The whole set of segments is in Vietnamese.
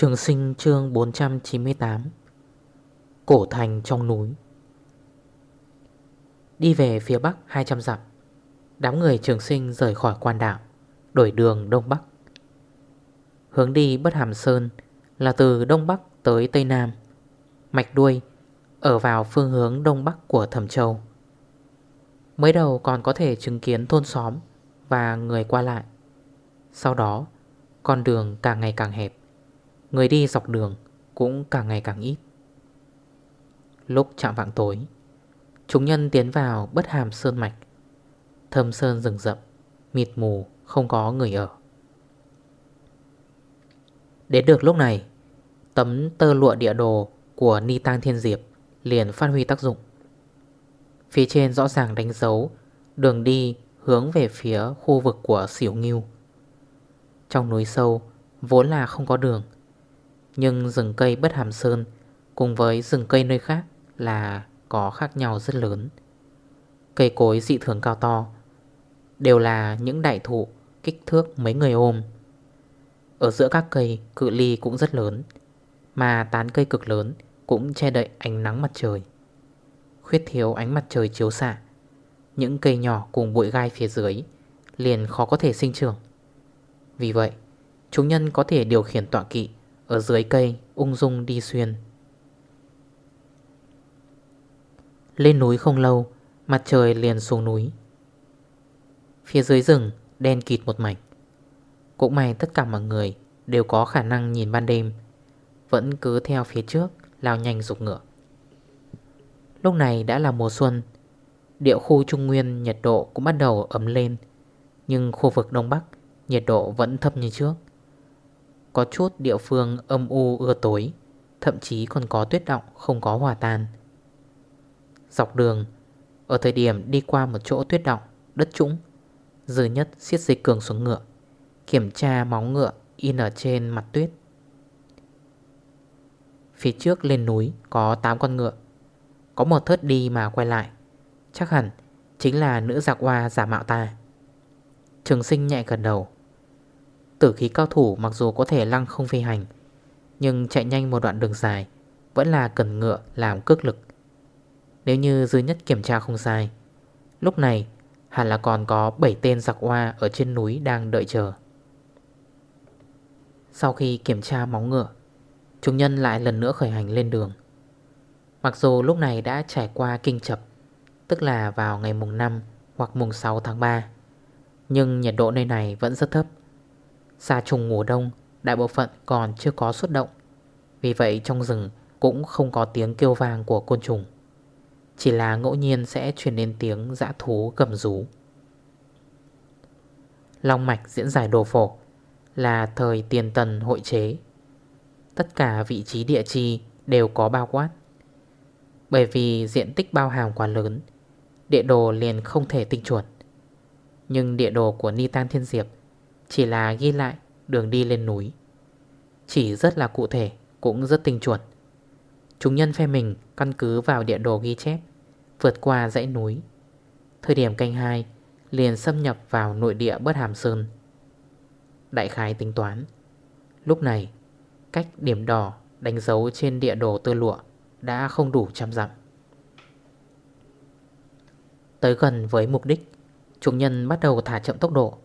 Trường sinh chương 498 Cổ thành trong núi. Đi về phía bắc 200 dặm, Đám người trường sinh rời khỏi quan đảo Đổi đường Đông Bắc. Hướng đi Bất Hàm Sơn Là từ Đông Bắc tới Tây Nam, Mạch đuôi Ở vào phương hướng Đông Bắc của Thẩm Châu. Mới đầu còn có thể chứng kiến thôn xóm Và người qua lại, Sau đó Con đường càng ngày càng hẹp. Người đi dọc đường cũng càng ngày càng ít. Lúc chạm vạng tối, Chúng nhân tiến vào bất hàm sơn mạch. Thâm sơn rừng rậm, Mịt mù, không có người ở. Đến được lúc này, Tấm tơ lụa địa đồ của Ni Tăng Thiên Diệp liền phát huy tác dụng. Phía trên rõ ràng đánh dấu Đường đi hướng về phía khu vực của Xỉu Nghiêu Trong núi sâu Vốn là không có đường nhưng rừng cây bất hàm sơn Cùng với rừng cây nơi khác là có khác nhau rất lớn. Cây cối dị thường cao to Đều là những đại thụ kích thước mấy người ôm. Ở giữa các cây, cự ly cũng rất lớn, Mà tán cây cực lớn cũng che đậy ánh nắng mặt trời, Khuyết thiếu ánh mặt trời chiếu xạ. Những cây nhỏ cùng bụi gai phía dưới Liền khó có thể sinh trưởng. Vì vậy, Chúng nhân có thể điều khiển tọa kỵ ở dưới cây, ung dung đi xuyên. Lên núi không lâu, Mặt trời liền xuống núi. Phía dưới rừng đen kịt một mảnh. Cũng may tất cả mọi người Đều có khả năng nhìn ban đêm, Vẫn cứ theo phía trước, Lao nhanh dục ngựa. Lúc này đã là mùa xuân, Địa khu Trung Nguyên nhiệt độ cũng bắt đầu ấm lên, Nhưng khu vực Đông Bắc Nhiệt độ vẫn thấp như trước có chút địa phương âm u ưa tối, Thậm chí còn có tuyết động không có hòa tan. Dọc đường, Ở thời điểm đi qua một chỗ tuyết động, Đất trũng, Dư nhất siết dây cường xuống ngựa, Kiểm tra máu ngựa in ở trên mặt tuyết. Phía trước lên núi có 8 con ngựa, Có một thớt đi mà quay lại, Chắc hẳn chính là nữ giặc hoa giả mạo ta. Trường sinh nhẹ gần đầu. Tử khí cao thủ mặc dù có thể lăng không phi hành, Nhưng chạy nhanh một đoạn đường dài Vẫn là cần ngựa làm cước lực. Nếu như dư nhất kiểm tra không sai, Lúc này hẳn là còn có 7 tên giặc hoa ở trên núi đang đợi chờ. Sau khi kiểm tra móng ngựa, Chúng nhân lại lần nữa khởi hành lên đường. Mặc dù lúc này đã trải qua kinh chập, Tức là vào ngày mùng 5 hoặc mùng 6 tháng 3 Nhưng nhiệt độ nơi này vẫn rất thấp. Xa trùng ngủ đông, Đại bộ phận còn chưa có xuất động. Vì vậy trong rừng cũng không có tiếng kêu vang của côn trùng. Chỉ là ngẫu nhiên sẽ truyền đến tiếng dã thú gầm rú. Long mạch diễn giải đồ phổ Là thời tiền tần hội chế. Tất cả vị trí địa chi đều có bao quát. Bởi vì diện tích bao hàm quá lớn, Địa đồ liền không thể tinh chuẩn Nhưng địa đồ của Ni Tan Thiên Diệp chỉ là ghi lại đường đi lên núi. Chỉ rất là cụ thể, Cũng rất tinh chuẩn. Chúng nhân phe mình căn cứ vào địa đồ ghi chép, Vượt qua dãy núi. Thời điểm canh 2 Liền xâm nhập vào nội địa bất hàm sơn. Đại khái tính toán, Lúc này, Cách điểm đỏ đánh dấu trên địa đồ tơ lụa Đã không đủ trăm dặm. Tới gần với mục đích, Chúng nhân bắt đầu thả chậm tốc độ.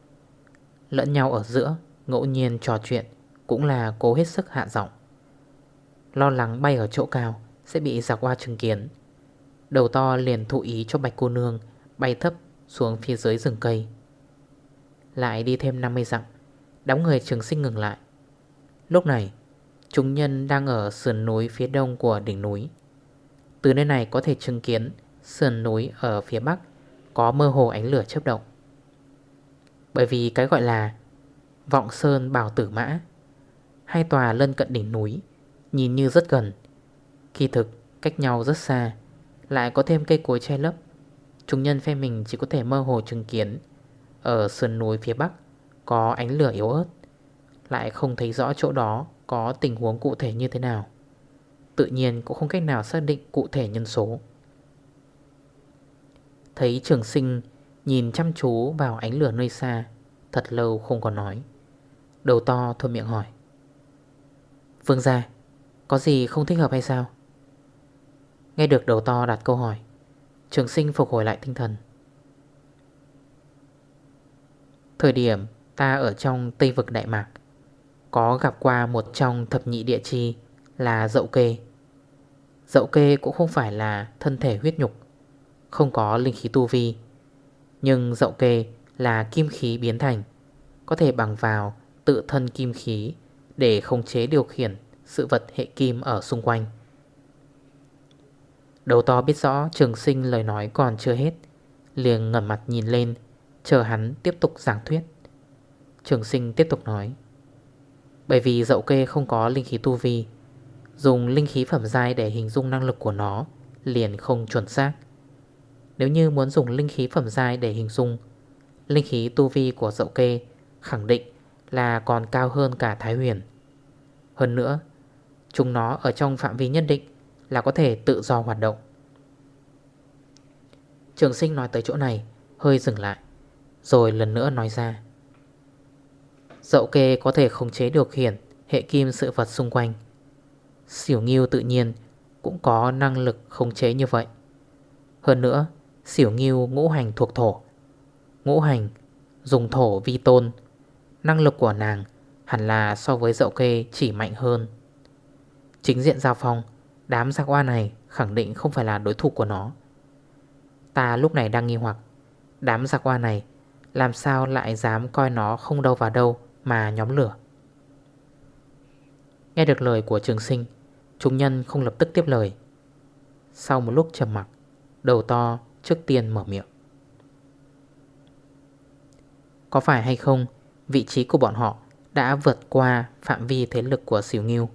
Lẫn nhau ở giữa, Ngẫu nhiên trò chuyện Cũng là cố hết sức hạ giọng. Lo lắng bay ở chỗ cao Sẽ bị giặc qua chứng kiến. Đầu to liền thụ ý cho bạch cô nương Bay thấp xuống phía dưới rừng cây. Lại đi thêm 50 dặm, Đám người trường sinh ngừng lại. Lúc này, Chúng nhân đang ở sườn núi phía đông của đỉnh núi. Từ nơi này có thể chứng kiến Sườn núi ở phía bắc Có mơ hồ ánh lửa chớp động bởi vì cái gọi là Vọng Sơn Bảo Tử Mã, Hai tòa lân cận đỉnh núi, Nhìn như rất gần. Kỳ thực, cách nhau rất xa, Lại có thêm cây cối che lấp. Chúng nhân phe mình chỉ có thể mơ hồ chứng kiến, Ở sườn núi phía bắc Có ánh lửa yếu ớt, Lại không thấy rõ chỗ đó Có tình huống cụ thể như thế nào. Tự nhiên cũng không cách nào xác định cụ thể nhân số. Thấy trường sinh Nhìn chăm chú vào ánh lửa nơi xa, Thật lâu không còn nói. Đầu to thôi miệng hỏi. Vương gia, Có gì không thích hợp hay sao? Nghe được đầu to đặt câu hỏi, Trường sinh phục hồi lại tinh thần. Thời điểm ta ở trong Tây Vực Đại Mạc, Có gặp qua một trong thập nhị địa chi Là dậu kê. Dậu kê cũng không phải là thân thể huyết nhục, Không có linh khí tu vi nhưng dậu kê là kim khí biến thành, Có thể bằng vào tự thân kim khí Để khống chế điều khiển sự vật hệ kim ở xung quanh. Đầu to biết rõ trường sinh lời nói còn chưa hết, Liền ngẩn mặt nhìn lên, Chờ hắn tiếp tục giảng thuyết. Trường sinh tiếp tục nói, Bởi vì dậu kê không có linh khí tu vi, Dùng linh khí phẩm dai để hình dung năng lực của nó Liền không chuẩn xác. Nếu như muốn dùng linh khí phẩm giai để hình dung, Linh khí tu vi của dậu kê Khẳng định là còn cao hơn cả Thái Huyền. Hơn nữa, Chúng nó ở trong phạm vi nhất định Là có thể tự do hoạt động. Trường sinh nói tới chỗ này, Hơi dừng lại, Rồi lần nữa nói ra. Dậu kê có thể khống chế điều khiển Hệ kim sự vật xung quanh. Xỉu nghiêu tự nhiên Cũng có năng lực khống chế như vậy. Hơn nữa Xỉu nghiêu ngũ hành thuộc thổ. Ngũ hành, dùng thổ vi tôn. Năng lực của nàng Hẳn là so với dậu kê chỉ mạnh hơn. Chính diện giao phong, Đám giác oa này khẳng định không phải là đối thủ của nó. Ta lúc này đang nghi hoặc, Đám giặc hoa này Làm sao lại dám coi nó không đâu vào đâu Mà nhóm lửa? Nghe được lời của trường sinh, Chúng nhân không lập tức tiếp lời. Sau một lúc trầm mặc, Đầu to trước tiên mở miệng. Có phải hay không, Vị trí của bọn họ Đã vượt qua phạm vi thế lực của xỉu nghiêu?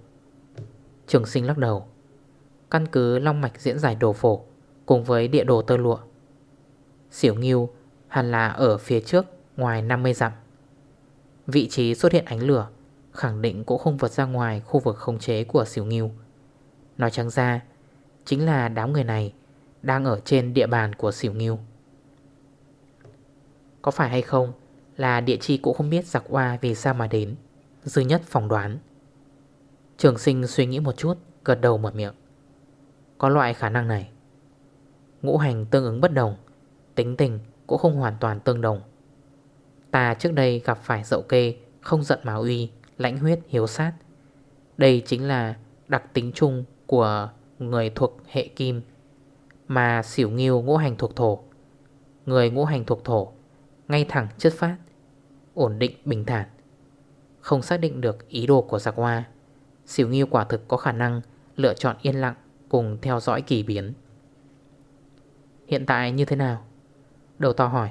Trường sinh lắc đầu. Căn cứ long mạch diễn giải đồ phổ Cùng với địa đồ tơ lụa Xỉu nghiêu hẳn là ở phía trước ngoài 50 dặm. Vị trí xuất hiện ánh lửa Khẳng định cũng không vượt ra ngoài khu vực khống chế của xỉu nghiêu. Nói trắng ra, Chính là đám người này đang ở trên địa bàn của xỉu nghiêu. Có phải hay không Là địa chi cũng không biết giặc hoa vì sao mà đến? Dư nhất phỏng đoán. Trường sinh suy nghĩ một chút, Gật đầu mở miệng. Có loại khả năng này. Ngũ hành tương ứng bất đồng, Tính tình cũng không hoàn toàn tương đồng. Ta trước đây gặp phải dậu kê, Không giận mà uy, Lãnh huyết, hiếu sát. Đây chính là đặc tính chung Của người thuộc hệ kim mà xỉu nghiêu ngũ hành thuộc thổ. Người ngũ hành thuộc thổ, Ngay thẳng chất phát, Ổn định bình thản. Không xác định được ý đồ của giặc hoa, Xỉu nghiêu quả thực có khả năng Lựa chọn yên lặng Cùng theo dõi kỳ biến. Hiện tại như thế nào? Đầu to hỏi.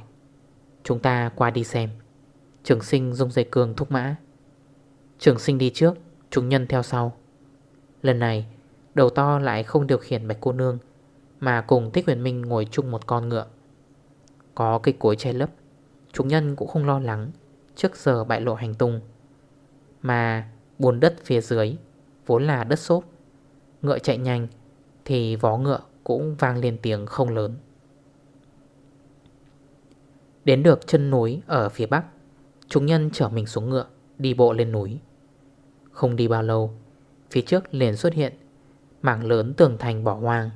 Chúng ta qua đi xem. Trường sinh dùng dây cương thúc mã. Trường sinh đi trước, Chúng nhân theo sau. Lần này, đầu to lại không điều khiển bạch cô nương mà cùng Thích Huyền Minh ngồi chung một con ngựa. Có cây cối che lấp, Chúng nhân cũng không lo lắng Trước giờ bại lộ hành tung. Mà buồn đất phía dưới Vốn là đất xốp, Ngựa chạy nhanh Thì vó ngựa cũng vang lên tiếng không lớn. Đến được chân núi ở phía bắc, Chúng nhân chở mình xuống ngựa, Đi bộ lên núi. Không đi bao lâu, Phía trước liền xuất hiện Mảng lớn tường thành bỏ hoang.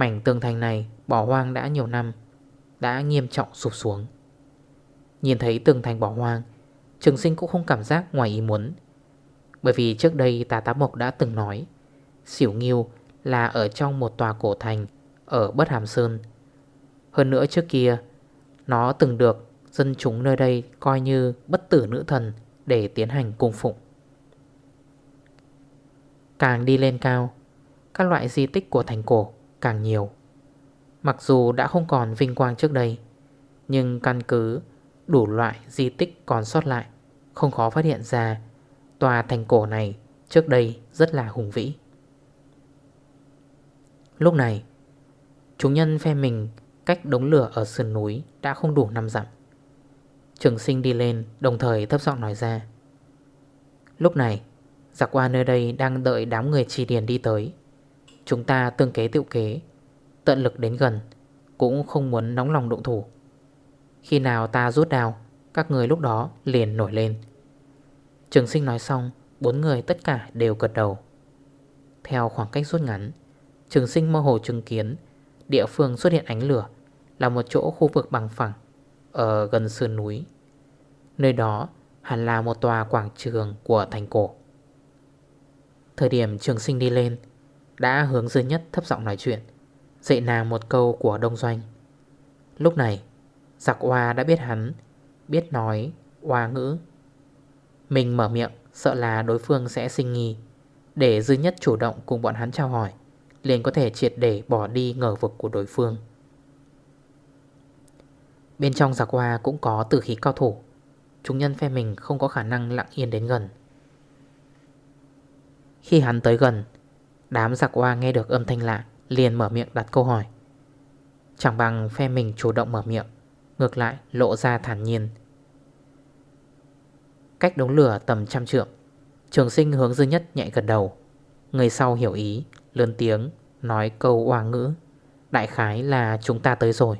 Mảnh tường thành này bỏ hoang đã nhiều năm Đã nghiêm trọng sụp xuống. Nhìn thấy tường thành bỏ hoang Trường sinh cũng không cảm giác ngoài ý muốn. Bởi vì trước đây tà tá mộc đã từng nói Xỉu nghiêu là ở trong một tòa cổ thành Ở Bất Hàm Sơn. Hơn nữa trước kia nó từng được dân chúng nơi đây coi như bất tử nữ thần để tiến hành cung phụng. Càng đi lên cao, các loại di tích của thành cổ càng nhiều. Mặc dù đã không còn vinh quang trước đây, nhưng căn cứ đủ loại di tích còn sót lại Không khó phát hiện ra Tòa thành cổ này trước đây rất là hùng vĩ. Lúc này Chúng nhân phe mình cách đống lửa ở sườn núi đã không đủ năm dặm. Trường sinh đi lên đồng thời thấp giọng nói ra Lúc này Giặc qua nơi đây đang đợi đám người trì điền đi tới. Chúng ta tương kế tiệu kế, Tận lực đến gần, Cũng không muốn nóng lòng động thủ. Khi nào ta rút đào Các người lúc đó liền nổi lên. Trường sinh nói xong, Bốn người tất cả đều gật đầu. Theo khoảng cách rút ngắn, Trường sinh mơ hồ chứng kiến Địa phương xuất hiện ánh lửa Là một chỗ khu vực bằng phẳng Ở gần sườn núi. Nơi đó hẳn là một tòa quảng trường của thành cổ. Thời điểm trường sinh đi lên đã hướng dư nhất thấp giọng nói chuyện, Dạy nàng một câu của đông doanh. Lúc này, Giặc hoa đã biết hắn, Biết nói hoa ngữ. Mình mở miệng, Sợ là đối phương sẽ sinh nghi, Để dư nhất chủ động cùng bọn hắn trao hỏi, Liền có thể triệt để bỏ đi ngờ vực của đối phương. Bên trong giặc hoa cũng có tử khí cao thủ, Chúng nhân phe mình không có khả năng lặng yên đến gần. Khi hắn tới gần Đám giặc hoa nghe được âm thanh lạ, Liền mở miệng đặt câu hỏi. Chẳng bằng phe mình chủ động mở miệng, Ngược lại lộ ra thản nhiên. Cách đống lửa tầm trăm trượng, Trường sinh hướng dư nhất nhạy gần đầu. Người sau hiểu ý, Lớn tiếng, Nói câu hoa ngữ. Đại khái là chúng ta tới rồi.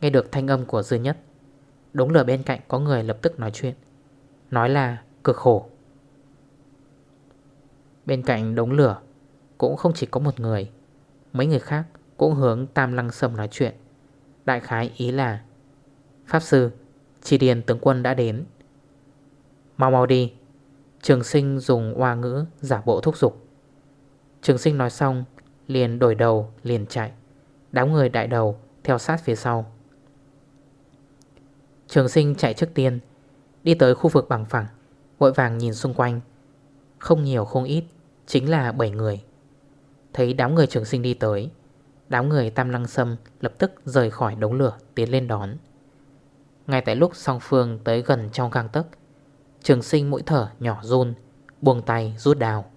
Nghe được thanh âm của dư nhất, Đống lửa bên cạnh có người lập tức nói chuyện. Nói là, cực khổ. Bên cạnh đống lửa, Cũng không chỉ có một người. Mấy người khác cũng hướng Tam Lăng Sâm nói chuyện. Đại khái ý là, Pháp Sư Chỉ điền tướng quân đã đến. Mau mau đi. Trường sinh dùng hoa ngữ giả bộ thúc dục Trường sinh nói xong, Liền đổi đầu, liền chạy. Đám người đại đầu theo sát phía sau. Trường sinh chạy trước tiên, Đi tới khu vực bằng phẳng, Vội vàng nhìn xung quanh. Không nhiều không ít Chính là 7 người. Thấy đám người trường sinh đi tới, Đám người tam lăng sâm lập tức rời khỏi đống lửa, tiến lên đón. Ngay tại lúc song phương tới gần trong gang tấc, Trường sinh mũi thở nhỏ run, Buông tay rút đào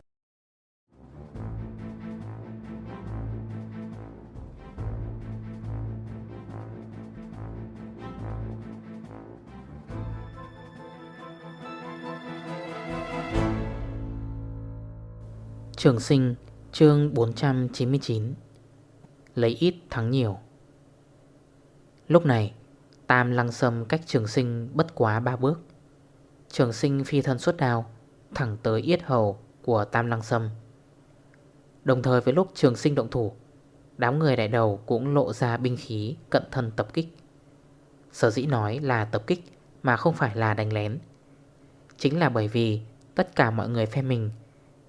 Trường sinh, chương 499 Lấy ít thắng nhiều. Lúc này, Tam lăng sâm cách trường sinh bất quá ba bước. Trường sinh phi thân xuất đao, Thẳng tới yết hầu của Tam lăng sâm. Đồng thời với lúc trường sinh động thủ, Đám người đại đầu cũng lộ ra binh khí cận thân tập kích. Sở dĩ nói là tập kích mà không phải là đánh lén, Chính là bởi vì tất cả mọi người phe mình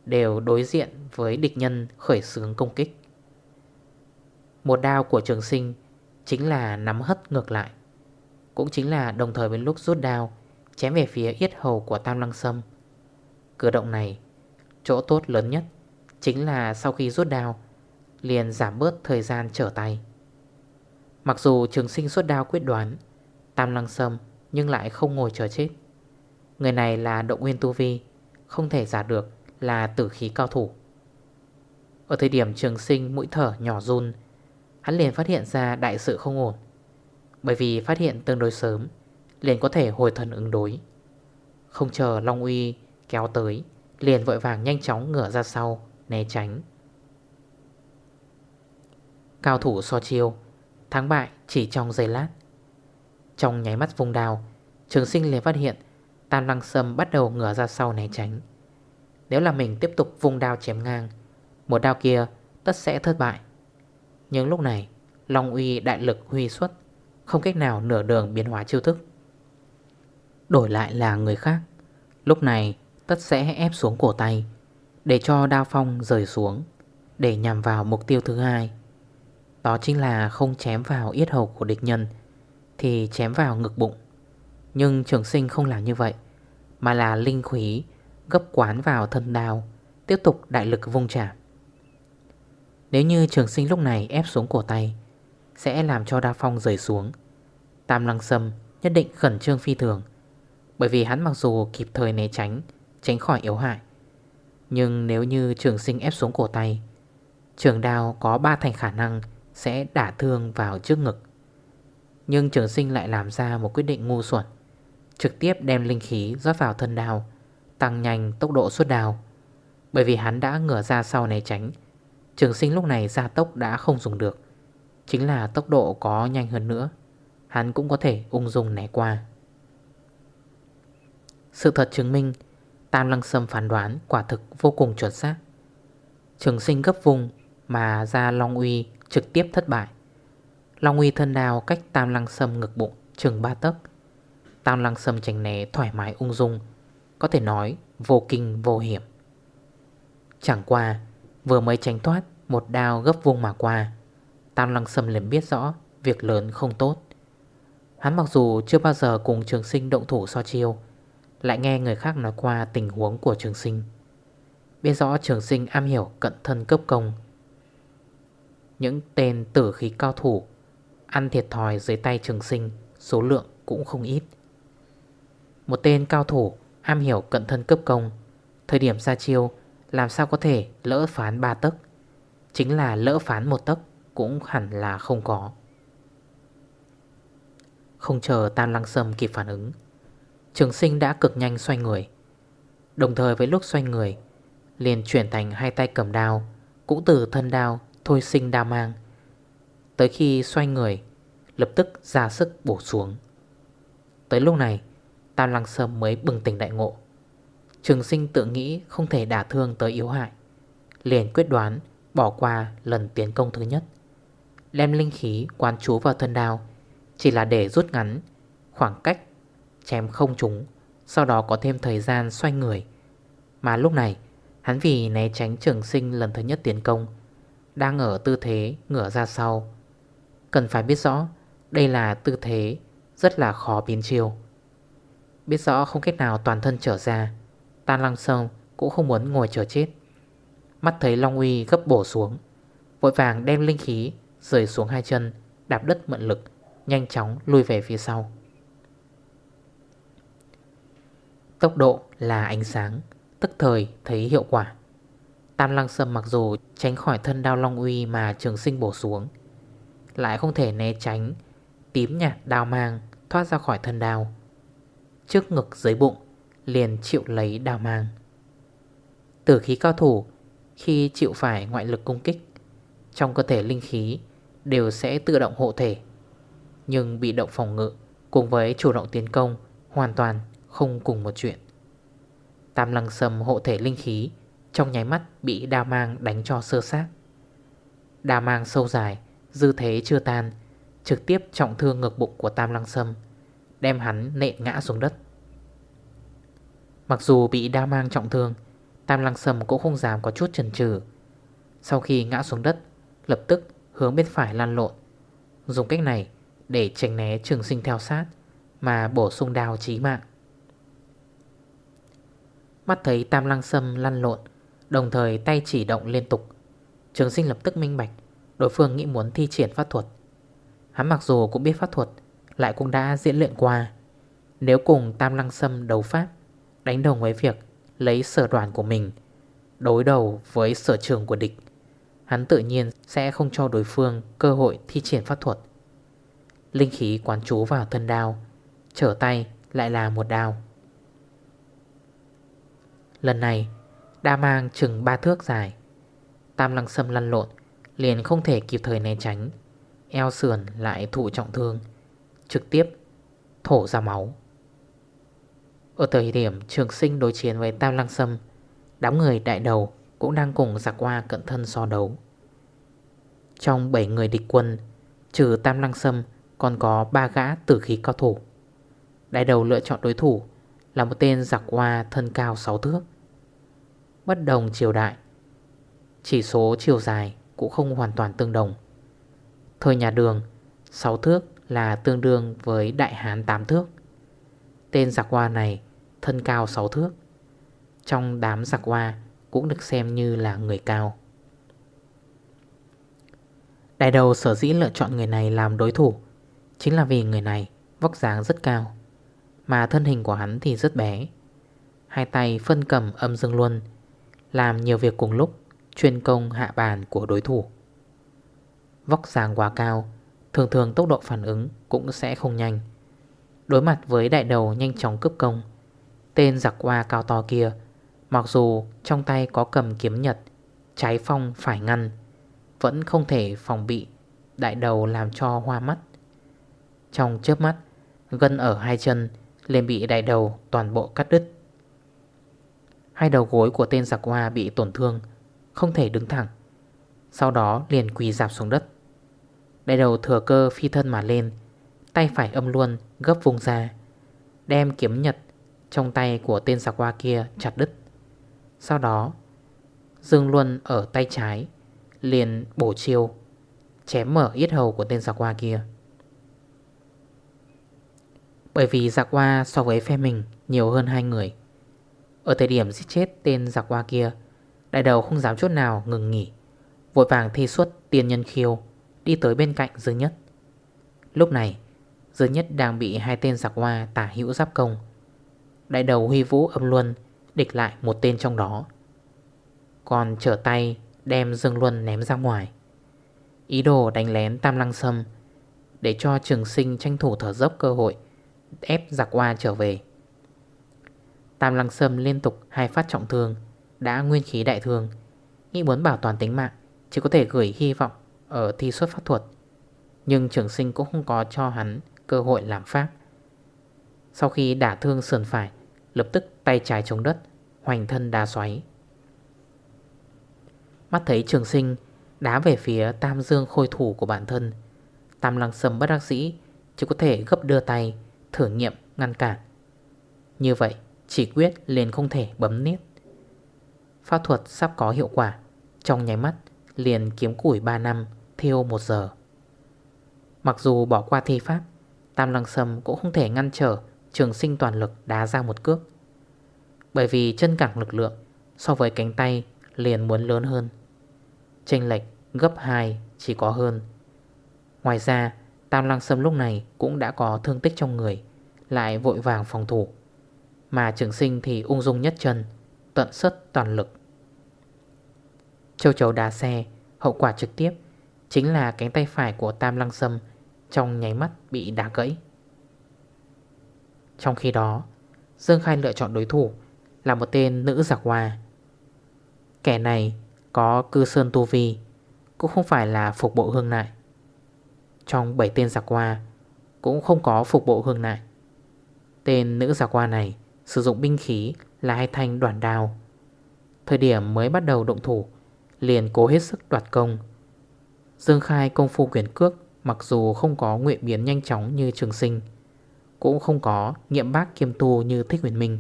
Đều đối diện với địch nhân khởi xướng công kích. Một đao của trường sinh Chính là nắm hất ngược lại, Cũng chính là đồng thời với lúc rút đao, Chém về phía yết hầu của Tam Lăng Sâm. Cử động này, Chỗ tốt lớn nhất Chính là sau khi rút đao, Liền giảm bớt thời gian trở tay. Mặc dù trường sinh xuất đao quyết đoán, Tam Lăng Sâm Nhưng lại không ngồi chờ chết. Người này là động nguyên tu vi, Không thể giả được là tử khí cao thủ. Ở thời điểm trường sinh mũi thở nhỏ run, Hắn liền phát hiện ra đại sự không ổn. Bởi vì phát hiện tương đối sớm, Liền có thể hồi thần ứng đối. Không chờ Long Uy kéo tới, Liền vội vàng nhanh chóng ngửa ra sau, Né tránh. Cao thủ so chiêu, Thắng bại chỉ trong giây lát. Trong nháy mắt vùng đào Trường sinh liền phát hiện Tam lăng sâm bắt đầu ngửa ra sau né tránh nếu là mình tiếp tục vùng đao chém ngang, Một đao kia tất sẽ thất bại. Nhưng lúc này, Long uy đại lực huy xuất, Không cách nào nửa đường biến hóa chiêu thức. Đổi lại là người khác, Lúc này tất sẽ ép xuống cổ tay, Để cho đao phong rời xuống, Để nhằm vào mục tiêu thứ hai. Đó chính là không chém vào yết hầu của địch nhân, Thì chém vào ngực bụng. Nhưng trường sinh không làm như vậy, Mà là linh khí Gấp quán vào thân đào, Tiếp tục đại lực vung trả Nếu như trường sinh lúc này ép xuống cổ tay Sẽ làm cho đa phong rời xuống Tam lăng sâm nhất định khẩn trương phi thường Bởi vì hắn mặc dù kịp thời né tránh Tránh khỏi yếu hại Nhưng nếu như trường sinh ép xuống cổ tay Trường đào có ba thành khả năng Sẽ đả thương vào trước ngực Nhưng trường sinh lại làm ra một quyết định ngu xuẩn Trực tiếp đem linh khí rót vào thân đào. Tăng nhanh tốc độ suốt đào, Bởi vì hắn đã ngửa ra sau né tránh Trường sinh lúc này ra tốc đã không dùng được. Chính là tốc độ có nhanh hơn nữa Hắn cũng có thể ung dung né qua. Sự thật chứng minh Tam Lăng Sâm phán đoán quả thực vô cùng chuẩn xác. Trường sinh gấp vùng mà ra Long Uy trực tiếp thất bại. Long Uy thân đào cách Tam Lăng Sâm ngực bụng chừng ba tấc. Tam Lăng Sâm tránh né thoải mái ung dung có thể nói vô kinh vô hiểm. Chẳng qua, vừa mới tránh thoát một đao gấp vung mà qua, Tam Lăng Sâm liền biết rõ Việc lớn không tốt. Hắn mặc dù chưa bao giờ cùng trường sinh động thủ so chiêu, Lại nghe người khác nói qua tình huống của trường sinh. Biết rõ trường sinh am hiểu cận thân cấp công. Những tên tử khí cao thủ, Ăn thiệt thòi dưới tay trường sinh, Số lượng cũng không ít. Một tên cao thủ am hiểu cận thân cấp công. Thời điểm ra chiêu, Làm sao có thể lỡ phán ba tấc? Chính là lỡ phán một tấc Cũng hẳn là không có. Không chờ Tam Lăng Sâm kịp phản ứng, Trường sinh đã cực nhanh xoay người. Đồng thời với lúc xoay người, Liền chuyển thành hai tay cầm đao, Cũng từ thân đao Thôi sinh đao mang. Tới khi xoay người, Lập tức ra sức bổ xuống. Tới lúc này Tam Lăng Sâm mới bừng tỉnh đại ngộ. Trường sinh tự nghĩ không thể đả thương tới yếu hại. Liền quyết đoán, Bỏ qua lần tiến công thứ nhất. Đem linh khí quán chú vào thân đao. Chỉ là để rút ngắn, Khoảng cách, chém không trúng, Sau đó có thêm thời gian xoay người. Mà lúc này, Hắn vì né tránh trường sinh lần thứ nhất tiến công, Đang ở tư thế ngửa ra sau. Cần phải biết rõ, Đây là tư thế rất là khó biến chiêu. Biết rõ không cách nào toàn thân trở ra, Tan lăng sông cũng không muốn ngồi chờ chết. Mắt thấy Long Uy gấp bổ xuống, Vội vàng đem linh khí Rời xuống hai chân, Đạp đất mượn lực, Nhanh chóng lui về phía sau. Tốc độ là ánh sáng, Tức thời thấy hiệu quả. Tam lăng sâm mặc dù tránh khỏi thân đao long uy mà trường sinh bổ xuống, Lại không thể né tránh Tím nhạt đao mang thoát ra khỏi thân đao. Trước ngực dưới bụng, Liền chịu lấy đào mang. Tử khí cao thủ, Khi chịu phải ngoại lực công kích, Trong cơ thể linh khí Đều sẽ tự động hộ thể, Nhưng bị động phòng ngự Cùng với chủ động tiến công Hoàn toàn không cùng một chuyện. Tam lăng sầm hộ thể linh khí Trong nháy mắt bị đao mang đánh cho sơ sát Đao mang sâu dài, Dư thế chưa tan, Trực tiếp trọng thương ngực bụng của Tam lăng sâm, Đem hắn nện ngã xuống đất. Mặc dù bị đa mang trọng thương, Tam lăng sầm cũng không dám có chút chần chừ. Sau khi ngã xuống đất, Lập tức hướng bên phải lăn lộn. Dùng cách này để tránh né trường sinh theo sát Mà bổ sung đào chí mạng. Mắt thấy tam lăng sâm lăn lộn, Đồng thời tay chỉ động liên tục, Trường sinh lập tức minh bạch Đối phương nghĩ muốn thi triển pháp thuật. Hắn mặc dù cũng biết pháp thuật, Lại cũng đã diễn luyện qua. Nếu cùng tam lăng sâm đấu pháp Đánh đồng với việc lấy sở đoàn của mình, Đối đầu với sở trường của địch. Hắn tự nhiên sẽ không cho đối phương cơ hội thi triển pháp thuật. Linh khí quán chú vào thân đao, Trở tay lại là một đao. Lần này, Đa mang chừng ba thước dài. Tam lăng sâm lăn lộn, Liền không thể kịp thời né tránh. Eo sườn lại thụ trọng thương, Trực tiếp thổ ra máu. Ở thời điểm trường sinh đối chiến với Tam lăng sâm, Đám người đại đầu Cũng đang cùng giặc qua cận thân so đấu. Trong 7 người địch quân, Trừ Tam lăng sâm Còn có 3 gã tử khí cao thủ. Đại đầu lựa chọn đối thủ Là một tên giặc hoa thân cao 6 thước, Bất đồng chiều đại. Chỉ số chiều dài cũng không hoàn toàn tương đồng. Thời nhà đường 6 thước là tương đương với đại hán 8 thước. Tên giặc hoa này thân cao 6 thước. Trong đám giặc hoa cũng được xem như là người cao. Đại đầu sở dĩ lựa chọn người này làm đối thủ Chính là vì người này vóc dáng rất cao, Mà thân hình của hắn thì rất bé. Hai tay phân cầm âm dương luân, Làm nhiều việc cùng lúc, Chuyên công hạ bàn của đối thủ. Vóc dáng quá cao, Thường thường tốc độ phản ứng cũng sẽ không nhanh. Đối mặt với đại đầu nhanh chóng cướp công. Tên giặc qua cao to kia, Mặc dù trong tay có cầm kiếm nhật, Trái phong phải ngăn, Vẫn không thể phòng bị Đại đầu làm cho hoa mắt. Trong chớp mắt, Gân ở hai chân liền bị đại đầu toàn bộ cắt đứt. Hai đầu gối của tên giặc hoa bị tổn thương, Không thể đứng thẳng. Sau đó liền quỳ dạp xuống đất. Đại đầu thừa cơ phi thân mà lên, Tay phải âm luôn gấp vùng ra, Đem kiếm nhật Trong tay của tên giặc hoa kia chặt đứt. Sau đó, Dương Luân ở tay trái Liền bổ chiêu, Chém mở yết hầu của tên giặc hoa kia. Bởi vì giặc hoa so với phe mình Nhiều hơn hai người, Ở thời điểm giết chết tên giặc hoa kia, Đại đầu không dám chút nào ngừng nghỉ, Vội vàng thi xuất tiền nhân khiêu, Đi tới bên cạnh Dương Nhất. Lúc này Dương Nhất đang bị hai tên giặc hoa tả hữu giáp công. Đại đầu huy vũ âm luân Địch lại một tên trong đó. Còn trở tay đem Dương Luân ném ra ngoài. Ý đồ đánh lén Tam Lăng Sâm Để cho trường sinh tranh thủ thở dốc cơ hội Ép giặc hoa trở về. Tam Lăng Sâm liên tục hai phát trọng thương, Đã nguyên khí đại thương, Nghĩ muốn bảo toàn tính mạng, Chỉ có thể gửi hy vọng ở thi xuất pháp thuật. Nhưng trường sinh cũng không có cho hắn cơ hội làm pháp Sau khi đả thương sườn phải, Lập tức tay trái chống đất, Hoành thân đá xoáy. Mắt thấy trường sinh Đá về phía tam dương khôi thủ của bản thân, Tam lăng sâm bất đắc dĩ, Chỉ có thể gấp đưa tay, Thử nghiệm, ngăn cản. Như vậy, chỉ quyết liền không thể bấm niết Pháp thuật sắp có hiệu quả, Trong nháy mắt, liền kiếm củi 3 năm Thiêu 1 giờ. Mặc dù bỏ qua thi pháp Tam lăng sâm cũng không thể ngăn trở Trường sinh toàn lực đá ra một cước. Bởi vì chân cẳng lực lượng So với cánh tay liền muốn lớn hơn. Chênh lệch gấp 2 chỉ có hơn. Ngoài ra, Tam lăng sâm lúc này cũng đã có thương tích trong người, Lại vội vàng phòng thủ. Mà trường sinh thì ung dung nhất chân, Tận sức toàn lực. Châu chấu đá xe, Hậu quả trực tiếp Chính là cánh tay phải của Tam Lăng Sâm trong nháy mắt bị đá gãy. Trong khi đó, Dương Khai lựa chọn đối thủ Là một tên nữ giặc hoa. Kẻ này có cư sơn tu vi, Cũng không phải là phục bộ hương nại. Trong 7 tên giặc hoa, Cũng không có phục bộ hương nại. Tên nữ giặc hoa này Sử dụng binh khí là hai thanh đoàn đào Thời điểm mới bắt đầu động thủ, Liền cố hết sức đoạt công. Dương Khai công phu quyền cước Mặc dù không có nguyện biến nhanh chóng như trường sinh, Cũng không có nghiệm bác kiêm tu như Thích Huyền Minh,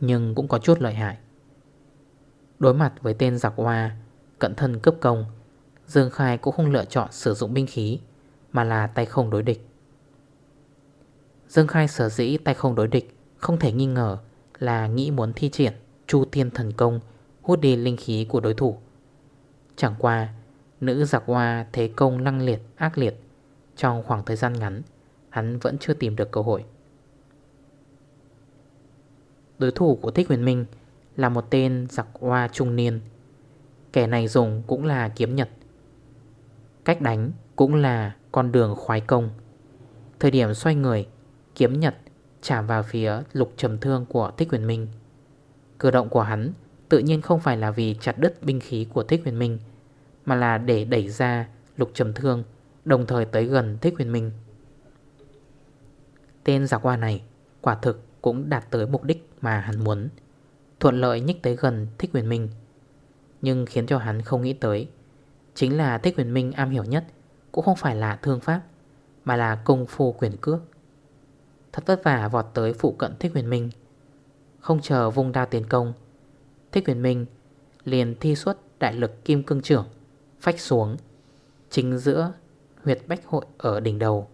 Nhưng cũng có chút lợi hại. Đối mặt với tên giặc hoa Cận thân cấp công, Dương Khai cũng không lựa chọn sử dụng binh khí, Mà là tay không đối địch. Dương Khai sở dĩ tay không đối địch, Không thể nghi ngờ là nghĩ muốn thi triển Chu tiên thần công Hút đi linh khí của đối thủ. Chẳng qua Nữ giặc hoa thế công lăng liệt, ác liệt. Trong khoảng thời gian ngắn, Hắn vẫn chưa tìm được cơ hội. Đối thủ của Thích Huyền Minh Là một tên giặc hoa trung niên. Kẻ này dùng cũng là kiếm nhật. Cách đánh cũng là con đường khoái công. Thời điểm xoay người, Kiếm nhật chạm vào phía lục trầm thương của Thích Huyền Minh. Cử động của hắn tự nhiên không phải là vì chặt đứt binh khí của Thích Huyền Minh mà là để đẩy ra lục trầm thương, Đồng thời tới gần Thích Huyền Minh. Tên giả qua này Quả thực cũng đạt tới mục đích mà hắn muốn, Thuận lợi nhích tới gần Thích Huyền Minh. Nhưng khiến cho hắn không nghĩ tới, Chính là Thích Huyền Minh am hiểu nhất Cũng không phải là thương pháp, Mà là công phu quyền cước. Thật vất vả vọt tới phụ cận Thích Huyền Minh. Không chờ vung đao tiến công, Thích Huyền Minh liền thi xuất đại lực kim cương trưởng. Phách xuống, Chính giữa huyệt bách hội ở đỉnh đầu.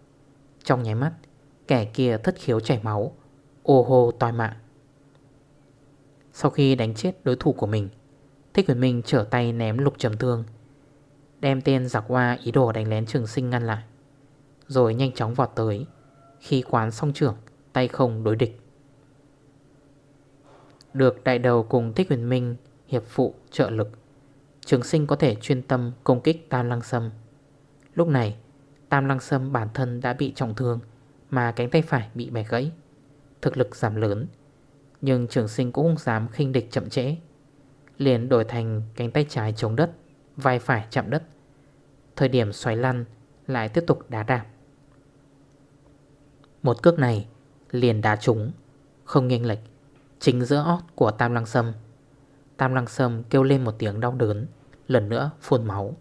Trong nháy mắt, Kẻ kia thất khiếu chảy máu, Ô hô toi mạng. Sau khi đánh chết đối thủ của mình, Thích huyền minh trở tay ném lục trầm thương Đem tên giặc hoa ý đồ đánh lén trường sinh ngăn lại, Rồi nhanh chóng vọt tới. Khi quán xong trưởng, tay không đối địch. Được đại đầu cùng Thích Huyền Minh Hiệp phụ trợ lực Trường sinh có thể chuyên tâm công kích Tam Lăng Sâm. Lúc này, Tam Lăng Sâm bản thân đã bị trọng thương, Mà cánh tay phải bị bẻ gãy. Thực lực giảm lớn, Nhưng trường sinh cũng không dám khinh địch chậm trễ. Liền đổi thành cánh tay trái chống đất, Vai phải chạm đất. Thời điểm xoáy lăn Lại tiếp tục đá đạp. Một cước này liền đá trúng, Không nghiêng lệch. Chính giữa ót của Tam Lăng Sâm Tam Lăng Sâm kêu lên một tiếng đau đớn, Lần nữa phun máu.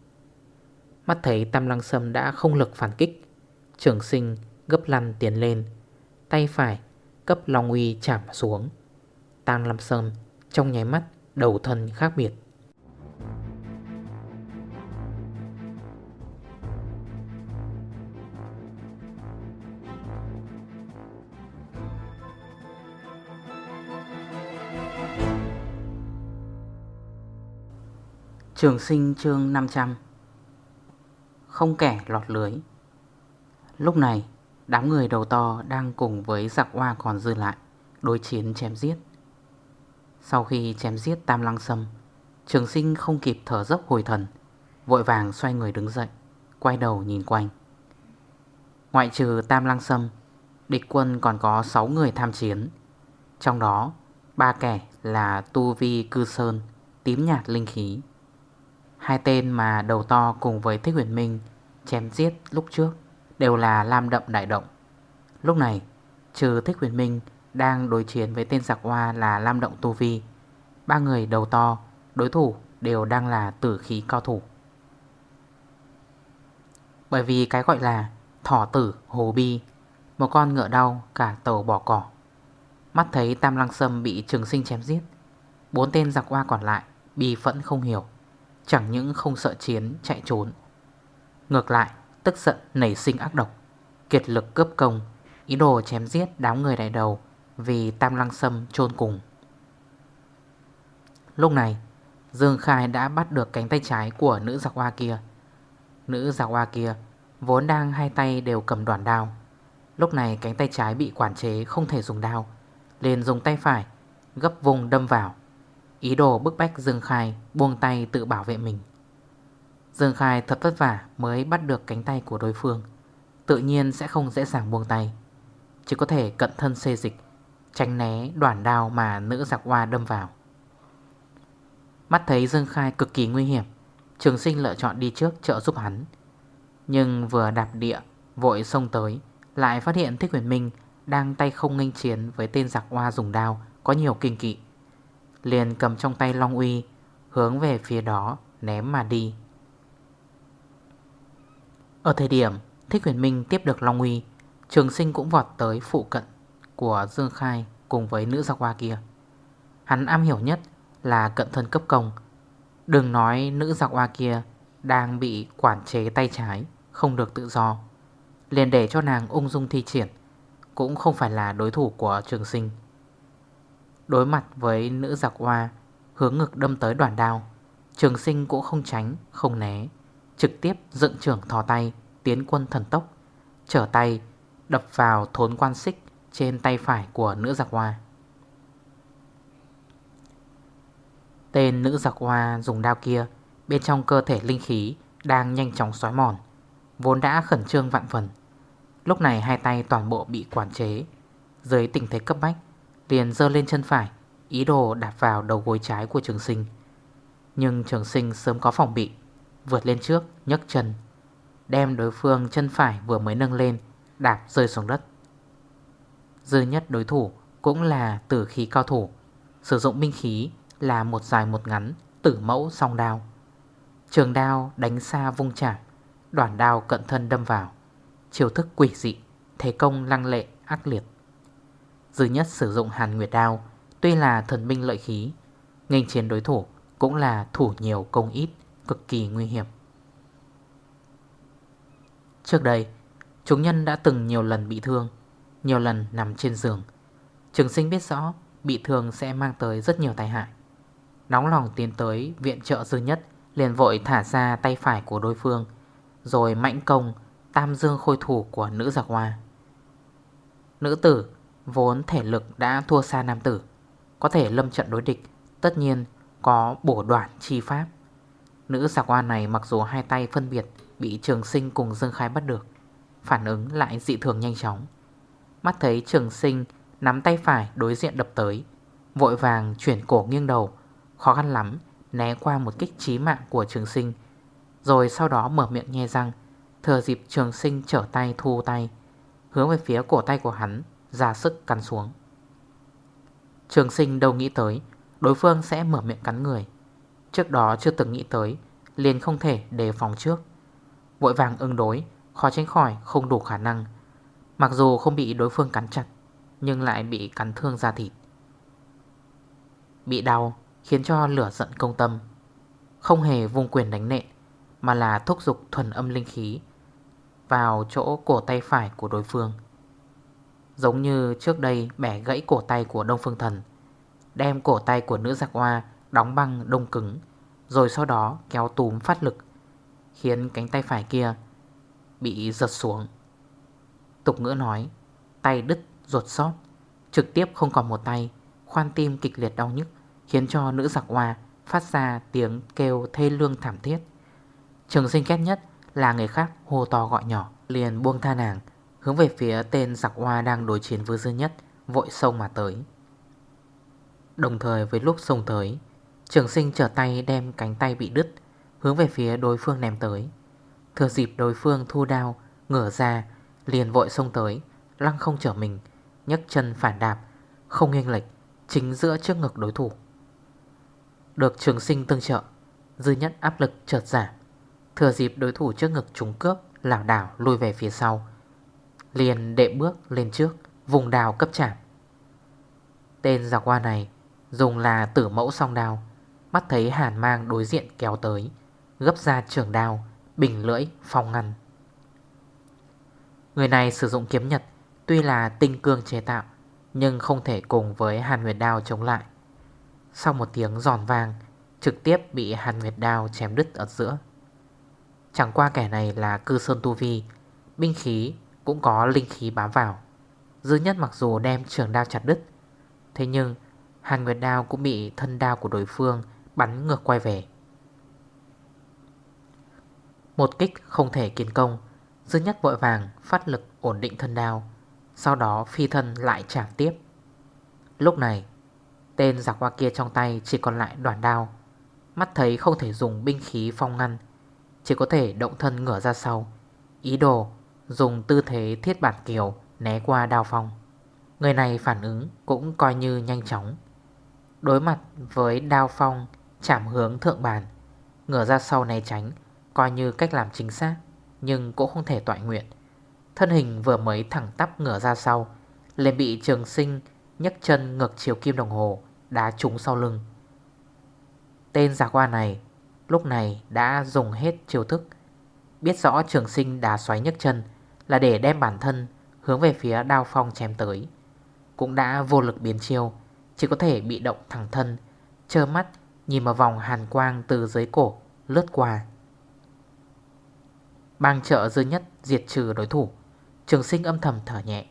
Mắt thấy Tam Lăng Sâm đã không lực phản kích, Trường sinh gấp lăn tiến lên, Tay phải cấp Long Uy chạm xuống. Tam Lăng Sâm trong nháy mắt đầu thân khác biệt. Trường sinh chương 500 Không kẻ lọt lưới. Lúc này, Đám người đầu to đang cùng với giặc hoa còn dư lại, Đối chiến chém giết. Sau khi chém giết tam lăng sâm, Trường sinh không kịp thở dốc hồi thần, Vội vàng xoay người đứng dậy, Quay đầu nhìn quanh. Ngoại trừ tam lăng sâm, Địch quân còn có 6 người tham chiến. Trong đó, ba kẻ là Tu Vi Cư Sơn, Tím nhạt linh khí. Hai tên mà đầu to cùng với Thích Huyền Minh chém giết lúc trước đều là Lam Đậm Đại Động. Lúc này, trừ Thích Huyền Minh đang đối chiến với tên giặc hoa là Lam Động Tu Vi. Ba người đầu to, đối thủ đều đang là tử khí cao thủ. Bởi vì cái gọi là thỏ tử hồ bi, một con ngựa đau cả tàu bỏ cỏ. Mắt thấy Tam Lăng Sâm bị trường sinh chém giết, bốn tên giặc hoa còn lại bị phẫn không hiểu. Chẳng những không sợ chiến, chạy trốn. Ngược lại, tức giận nảy sinh ác độc, Kiệt lực cướp công, Ý đồ chém giết đám người đại đầu Vì tam lăng sâm chôn cùng. Lúc này, Dương Khai đã bắt được cánh tay trái của nữ giặc hoa kia. Nữ giặc hoa kia Vốn đang hai tay đều cầm đoàn đao. Lúc này cánh tay trái bị quản chế không thể dùng đao, liền dùng tay phải Gấp vùng đâm vào. Ý đồ bức bách Dương Khai buông tay tự bảo vệ mình. Dương Khai thật vất vả mới bắt được cánh tay của đối phương. Tự nhiên sẽ không dễ dàng buông tay. Chỉ có thể cận thân xê dịch, Tránh né đoạn đao mà nữ giặc hoa đâm vào. Mắt thấy Dương Khai cực kỳ nguy hiểm, Trường sinh lựa chọn đi trước trợ giúp hắn. Nhưng vừa đạp địa, Vội xông tới, Lại phát hiện Thích Huyền Minh Đang tay không nghênh chiến với tên giặc hoa dùng đao Có nhiều kinh kỵ. Liền cầm trong tay Long Uy, Hướng về phía đó, ném mà đi. Ở thời điểm Thích Huyền Minh tiếp được Long Uy, Trường sinh cũng vọt tới phụ cận Của Dương Khai cùng với nữ giặc hoa kia. Hắn am hiểu nhất là cận thân cấp công. Đừng nói nữ giặc hoa kia Đang bị quản chế tay trái, Không được tự do. Liền để cho nàng ung dung thi triển, Cũng không phải là đối thủ của trường sinh. Đối mặt với nữ giặc hoa Hướng ngực đâm tới đoàn đao. Trường sinh cũng không tránh, không né Trực tiếp dựng trưởng thò tay Tiến quân thần tốc. Trở tay đập vào thốn quan xích Trên tay phải của nữ giặc hoa Tên nữ giặc hoa dùng đao kia Bên trong cơ thể linh khí Đang nhanh chóng xói mòn Vốn đã khẩn trương vạn phần. Lúc này hai tay toàn bộ bị quản chế Dưới tình thế cấp bách Liền dơ lên chân phải, Ý đồ đạp vào đầu gối trái của trường sinh. Nhưng trường sinh sớm có phòng bị, Vượt lên trước, nhấc chân, Đem đối phương chân phải vừa mới nâng lên, Đạp rơi xuống đất. Dư nhất đối thủ Cũng là tử khí cao thủ, Sử dụng binh khí là một dài một ngắn, Tử mẫu song đao. Trường đao đánh xa vung chạm, đoạn đao cận thân đâm vào Chiều thức quỷ dị, Thế công lăng lệ, ác liệt. Dư nhất sử dụng hàn nguyệt đao, Tuy là thần binh lợi khí Nghênh chiến đối thủ cũng là thủ nhiều công ít, Cực kỳ nguy hiểm. Trước đây, Chúng nhân đã từng nhiều lần bị thương, Nhiều lần nằm trên giường. Trường sinh biết rõ Bị thương sẽ mang tới rất nhiều tai hại. Nóng lòng tiến tới viện trợ dư nhất, Liền vội thả ra tay phải của đối phương, Rồi mạnh công Tam dương khôi thủ của nữ giặc hoa. Nữ tử Vốn thể lực đã thua xa nam tử, Có thể lâm trận đối địch, Tất nhiên có bổ đoạn chi pháp. Nữ giả quan này mặc dù hai tay phân biệt Bị trường sinh cùng Dương Khai bắt được, Phản ứng lại dị thường nhanh chóng. Mắt thấy trường sinh Nắm tay phải đối diện đập tới, Vội vàng chuyển cổ nghiêng đầu, Khó khăn lắm, Né qua một kích trí mạng của trường sinh, Rồi sau đó mở miệng nhe răng Thừa dịp trường sinh trở tay thu tay, Hướng về phía cổ tay của hắn ra sức cắn xuống. Trường sinh đâu nghĩ tới, Đối phương sẽ mở miệng cắn người. Trước đó chưa từng nghĩ tới, Liền không thể đề phòng trước. Vội vàng ứng đối, Khó tránh khỏi không đủ khả năng. Mặc dù không bị đối phương cắn chặt, Nhưng lại bị cắn thương da thịt. Bị đau, Khiến cho lửa giận công tâm. Không hề vung quyền đánh nệ Mà là thúc dục thuần âm linh khí Vào chỗ cổ tay phải của đối phương. Giống như trước đây bẻ gãy cổ tay của Đông Phương Thần, Đem cổ tay của nữ giặc hoa Đóng băng đông cứng, Rồi sau đó kéo túm phát lực, Khiến cánh tay phải kia Bị giật xuống. Tục ngữ nói, Tay đứt, ruột sót Trực tiếp không còn một tay, Khoan tim kịch liệt đau nhức, Khiến cho nữ giặc hoa phát ra tiếng kêu thê lương thảm thiết. Trường sinh ghét nhất là người khác hô to gọi nhỏ, Liền buông tha nàng. Hướng về phía tên giặc hoa đang đối chiến với dư nhất, Vội sông mà tới. Đồng thời với lúc sông tới, Trường sinh trở tay đem cánh tay bị đứt, Hướng về phía đối phương ném tới. Thừa dịp đối phương thu đao, Ngửa ra, Liền vội sông tới, Lăng không trở mình, nhấc chân phản đạp, Không nghiêng lệch, Chính giữa trước ngực đối thủ. Được trường sinh tương trợ, Dư nhất áp lực chợt giảm. Thừa dịp đối thủ trước ngực trúng cướp Lảo đảo lùi về phía sau Liền đệ bước lên trước, Vùng đào cấp chạm Tên giặc hoa này Dùng là tử mẫu song đào Mắt thấy hàn mang đối diện kéo tới, Gấp ra trường đào Bình lưỡi, phong ngăn. Người này sử dụng kiếm nhật, Tuy là tinh cương chế tạo, Nhưng không thể cùng với hàn nguyệt đao chống lại. Sau một tiếng giòn vàng Trực tiếp bị hàn nguyệt đao chém đứt ở giữa. Chẳng qua kẻ này là cư sơn tu vi, Binh khí cũng có linh khí bám vào. Dư nhất mặc dù đem trường đao chặt đứt, Thế nhưng Hàn Nguyệt Đao cũng bị thân đao của đối phương Bắn ngược quay về. Một kích không thể kiến công, Dư nhất vội vàng phát lực ổn định thân đao, Sau đó phi thân lại trả tiếp. Lúc này, Tên giặc hoa kia trong tay chỉ còn lại đoàn đao, Mắt thấy không thể dùng binh khí phong ngăn, Chỉ có thể động thân ngửa ra sau. Ý đồ dùng tư thế thiết bản kiểu né qua đao phong. Người này phản ứng cũng coi như nhanh chóng. Đối mặt với đao phong chạm hướng thượng bàn, Ngửa ra sau né tránh, Coi như cách làm chính xác, Nhưng cũng không thể tọa nguyện. Thân hình vừa mới thẳng tắp ngửa ra sau, liền bị trường sinh nhấc chân ngược chiều kim đồng hồ, Đá trúng sau lưng. Tên giả qua này Lúc này đã dùng hết chiêu thức, Biết rõ trường sinh đá xoáy nhấc chân là để đem bản thân Hướng về phía đao phong chém tới. Cũng đã vô lực biến chiêu, Chỉ có thể bị động thẳng thân Chơ mắt nhìn vào vòng hàn quang từ dưới cổ Lướt qua. Bang trợ dư nhất diệt trừ đối thủ, Trường sinh âm thầm thở nhẹ.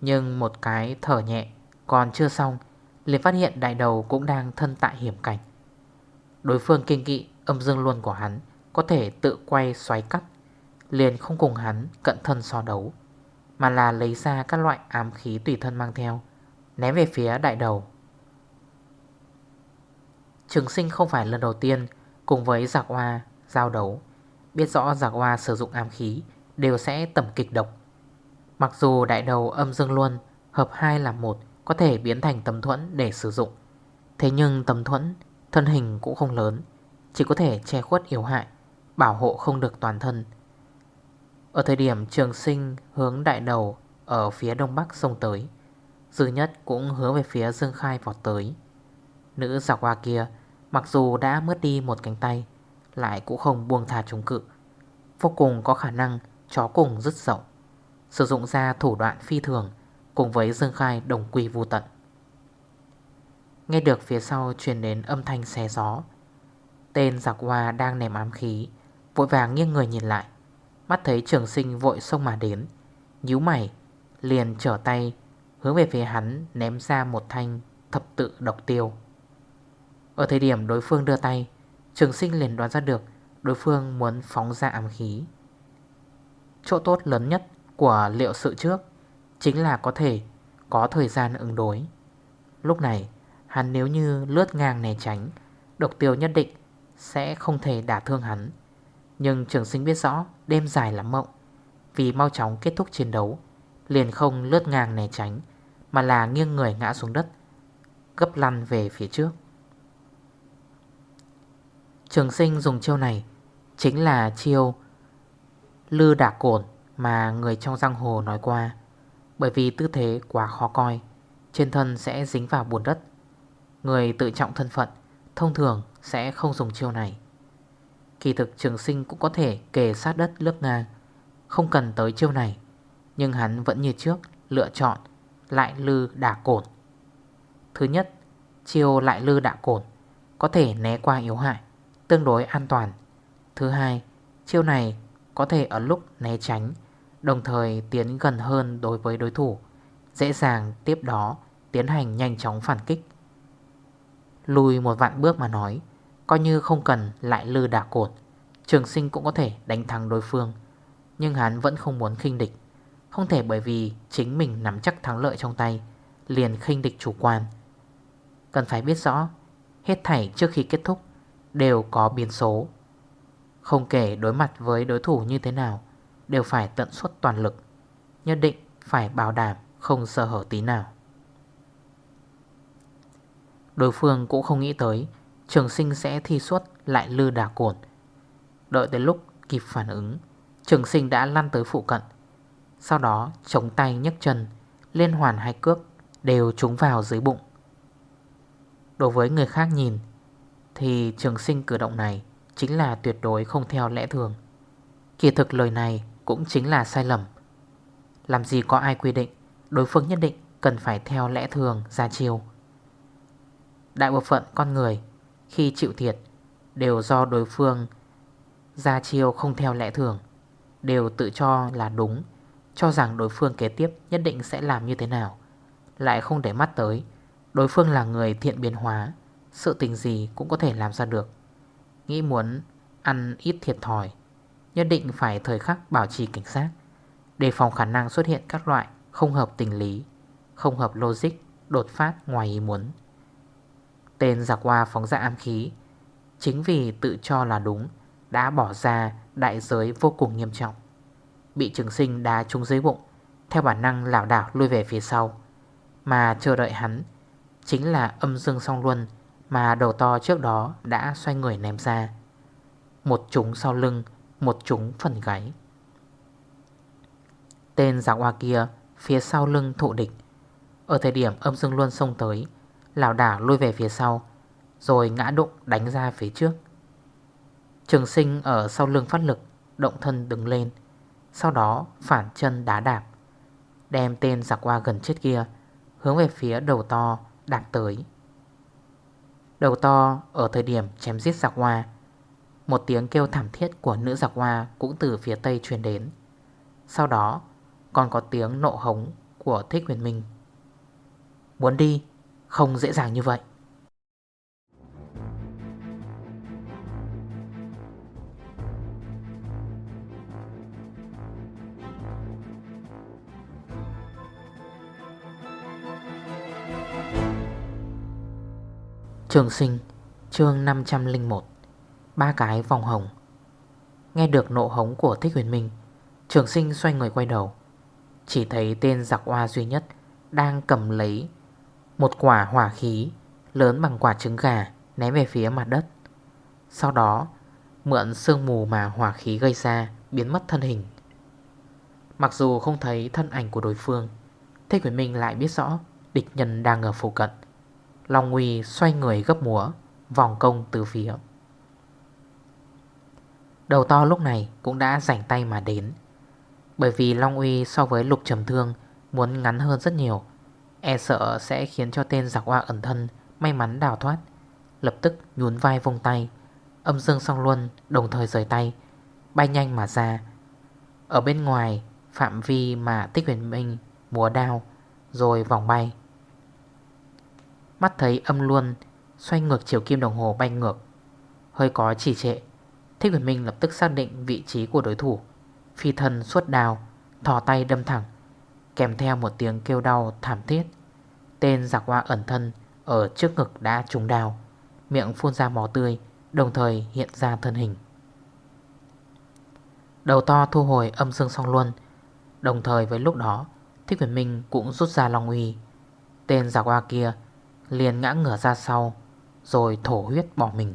Nhưng một cái thở nhẹ Còn chưa xong, liền phát hiện đại đầu cũng đang thân tại hiểm cảnh. Đối phương kinh kỵ âm dương luôn của hắn Có thể tự quay xoáy cắt Liền không cùng hắn cận thân so đấu, Mà là lấy ra các loại ám khí tùy thân mang theo, Ném về phía đại đầu. Trường sinh không phải lần đầu tiên Cùng với giặc hoa giao đấu. Biết rõ giặc hoa sử dụng ám khí, Đều sẽ tầm kịch độc. Mặc dù đại đầu âm dương luôn Hợp 2 làm một Có thể biến thành tấm thuẫn để sử dụng, Thế nhưng tấm thuẫn Thân hình cũng không lớn, Chỉ có thể che khuất yếu hại, Bảo hộ không được toàn thân. Ở thời điểm trường sinh hướng đại đầu Ở phía đông bắc sông tới, Dư nhất cũng hướng về phía Dương Khai vọt tới. Nữ giặc hoa kia, Mặc dù đã mất đi một cánh tay, Lại cũng không buông thà chống cự. Vô cùng có khả năng chó cùng rất rộng, Sử dụng ra thủ đoạn phi thường Cùng với Dương Khai đồng quy vô tận. Nghe được phía sau truyền đến âm thanh xé gió, Tên giặc hoa đang ném ám khí, Vội vàng nghiêng người nhìn lại. Mắt thấy trường sinh vội xông mà đến. Nhíu mày, Liền trở tay, Hướng về phía hắn, ném ra một thanh thập tự độc tiêu. Ở thời điểm đối phương đưa tay, Trường sinh liền đoán ra được Đối phương muốn phóng ra ám khí. Chỗ tốt lớn nhất của liệu sự trước Chính là có thể có thời gian ứng đối. Lúc này, hắn nếu như lướt ngang né tránh, Độc tiêu nhất định sẽ không thể đả thương hắn. Nhưng trường sinh biết rõ đêm dài lắm mộng. Vì mau chóng kết thúc chiến đấu, Liền không lướt ngang né tránh, Mà là nghiêng người ngã xuống đất, Gấp lăn về phía trước. Trường sinh dùng chiêu này Chính là chiêu Lư đả cổn Mà người trong giang hồ nói qua, Bởi vì tư thế quá khó coi, Trên thân sẽ dính vào bùn đất. Người tự trọng thân phận Thông thường sẽ không dùng chiêu này. Kỳ thực trường sinh cũng có thể kề sát đất lướt ngang. Không cần tới chiêu này, Nhưng hắn vẫn như trước, lựa chọn lại lư đả cổn Thứ nhất, Chiêu lại lư đả cổn Có thể né qua yếu hại, Tương đối an toàn. Thứ hai, Chiêu này có thể ở lúc né tránh, Đồng thời tiến gần hơn đối với đối thủ, Dễ dàng tiếp đó Tiến hành nhanh chóng phản kích. Lùi một vạn bước mà nói Coi như không cần lại lư đả cột. Trường sinh cũng có thể đánh thắng đối phương. Nhưng hắn vẫn không muốn khinh địch. Không thể bởi vì chính mình nắm chắc thắng lợi trong tay, Liền khinh địch chủ quan. Cần phải biết rõ, Hết thảy trước khi kết thúc Đều có biến số. Không kể đối mặt với đối thủ như thế nào, Đều phải tận suất toàn lực, Nhất định phải bảo đảm Không sơ hở tí nào. Đối phương cũng không nghĩ tới Trường sinh sẽ thi suốt lại lư đà cồn. Đợi tới lúc kịp phản ứng, Trường sinh đã lăn tới phụ cận. Sau đó, chống tay nhấc chân, Liên hoàn hai cước Đều trúng vào dưới bụng. Đối với người khác nhìn, Thì trường sinh cử động này Chính là tuyệt đối không theo lẽ thường. Kỳ thực lời này Cũng chính là sai lầm. Làm gì có ai quy định Đối phương nhất định cần phải theo lẽ thường ra chiêu. Đại bộ phận con người khi chịu thiệt, đều do đối phương ra chiêu không theo lẽ thường, Đều tự cho là đúng, Cho rằng đối phương kế tiếp nhất định sẽ làm như thế nào. Lại không để mắt tới, Đối phương là người thiện biến hóa, Sự tình gì cũng có thể làm ra được. Nghĩ muốn ăn ít thiệt thòi, Nhất định phải thời khắc bảo trì cảnh sát Đề phòng khả năng xuất hiện các loại Không hợp tình lý, Không hợp logic, Đột phát ngoài ý muốn. Tên giặc hoa phóng ra am khí. Chính vì tự cho là đúng, Đã bỏ ra đại giới vô cùng nghiêm trọng. Bị trường sinh đá trúng dưới bụng, Theo bản năng lảo đảo lui về phía sau. Mà chờ đợi hắn, Chính là âm dương song luân Mà đầu to trước đó đã xoay người ném ra. Một chúng sau lưng, Một chúng phần gáy. Tên giặc hoa kia Phía sau lưng thụ địch. Ở thời điểm âm dương luân xông tới Lào đảo lui về phía sau, Rồi ngã đụng đánh ra phía trước. Trường sinh ở sau lưng phát lực, Động thân đứng lên, Sau đó phản chân đá đạp, Đem tên giặc qua gần chết kia, Hướng về phía đầu to đạp tới. Đầu to ở thời điểm chém giết giặc hoa Một tiếng kêu thảm thiết của nữ giặc hoa Cũng từ phía tây truyền đến. Sau đó còn có tiếng nộ hống của Thích Huyền Minh. Muốn đi không dễ dàng như vậy. Trường sinh, chương 501 Ba cái vòng hồng. Nghe được nộ hống của Thích Huyền Minh, Trường sinh xoay người quay đầu. Chỉ thấy tên giặc hoa duy nhất Đang cầm lấy một quả hỏa khí lớn bằng quả trứng gà ném về phía mặt đất. Sau đó, mượn sương mù mà hỏa khí gây ra biến mất thân hình. Mặc dù không thấy thân ảnh của đối phương, Thế Quyền Minh lại biết rõ địch nhân đang ở phụ cận. Long Nguy xoay người gấp múa, Vòng công từ phía. Đầu to lúc này cũng đã rảnh tay mà đến, Bởi vì Long Uy so với lục trầm thương Muốn ngắn hơn rất nhiều. E sợ sẽ khiến cho tên giặc hoa ẩn thân, May mắn đào thoát. Lập tức nhún vai vông tay, Âm dương song luân đồng thời rời tay, Bay nhanh mà ra. Ở bên ngoài, Phạm vi mà tích huyền minh Múa đao, Rồi vòng bay. Mắt thấy âm luôn Xoay ngược chiều kim đồng hồ bay ngược, Hơi có chỉ trệ Thích Huyền Minh lập tức xác định vị trí của đối thủ. Phi thân suốt đào Thò tay đâm thẳng. Kèm theo một tiếng kêu đau thảm thiết. Tên giặc hoa ẩn thân Ở trước ngực đã trúng đào Miệng phun ra máu tươi, Đồng thời hiện ra thân hình. Đầu to thu hồi âm dương song luôn Đồng thời với lúc đó, Thích Việt Minh cũng rút ra Long Uy. Tên giặc hoa kia liền ngã ngửa ra sau, Rồi thổ huyết bỏ mình.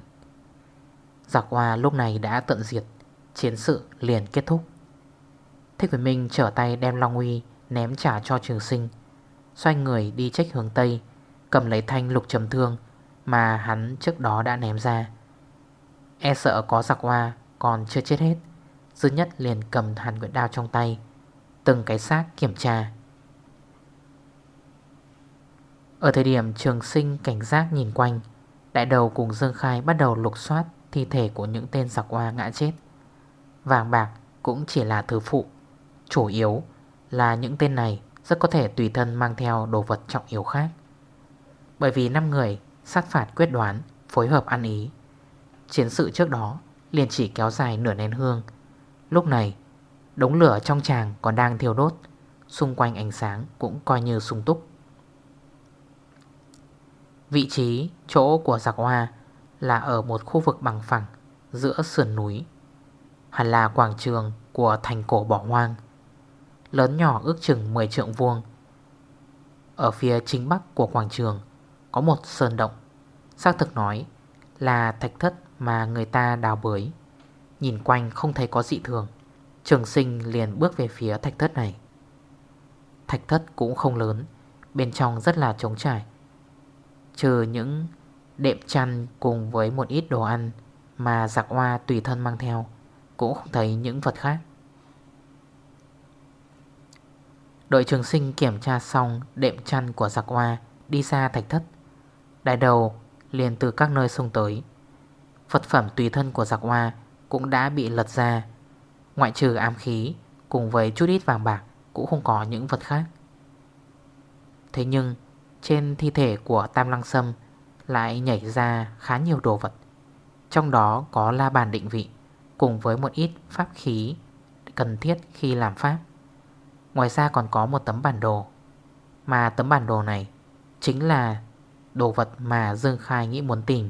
Giặc hoa lúc này đã tận diệt, Chiến sự liền kết thúc. Thích Việt Minh trở tay đem Long Uy Ném trả cho trường sinh. Xoay người đi trách hướng Tây, Cầm lấy thanh lục trầm thương Mà hắn trước đó đã ném ra. E sợ có giặc hoa Còn chưa chết hết, Dư nhất liền cầm hàn nguyện đao trong tay, Từng cái xác kiểm tra. Ở thời điểm trường sinh cảnh giác nhìn quanh, Đại đầu cùng Dương Khai bắt đầu lục soát Thi thể của những tên giặc hoa ngã chết. Vàng bạc cũng chỉ là thứ phụ, Chủ yếu là những tên này Rất có thể tùy thân mang theo đồ vật trọng yếu khác. Bởi vì 5 người sát phạt quyết đoán, Phối hợp ăn ý. Chiến sự trước đó liền chỉ kéo dài nửa nén hương. Lúc này, Đống lửa trong tràng còn đang thiêu đốt, Xung quanh ánh sáng cũng coi như sung túc. Vị trí chỗ của giặc hoa Là ở một khu vực bằng phẳng Giữa sườn núi. Hẳn là quảng trường của thành cổ bỏ hoang. Lớn nhỏ ước chừng 10 trượng vuông. Ở phía chính bắc của quảng trường, Có một sơn động. Xác thực nói là thạch thất mà người ta đào bới. Nhìn quanh không thấy có dị thường. Trường sinh liền bước về phía thạch thất này. Thạch thất cũng không lớn, Bên trong rất là trống trải. Trừ những đệm chăn cùng với một ít đồ ăn Mà giặc hoa tùy thân mang theo, Cũng không thấy những vật khác. Đội trường sinh kiểm tra xong đệm chăn của giặc hoa Đi ra thạch thất. Đại đầu liền từ các nơi xông tới. Vật phẩm tùy thân của giặc hoa Cũng đã bị lật ra. Ngoại trừ ám khí, Cùng với chút ít vàng bạc Cũng không có những vật khác. Thế nhưng, Trên thi thể của Tam Lăng Sâm Lại nhảy ra khá nhiều đồ vật. Trong đó có la bàn định vị, Cùng với một ít pháp khí Cần thiết khi làm pháp. Ngoài ra còn có một tấm bản đồ. Mà tấm bản đồ này Chính là đồ vật mà Dương Khai nghĩ muốn tìm.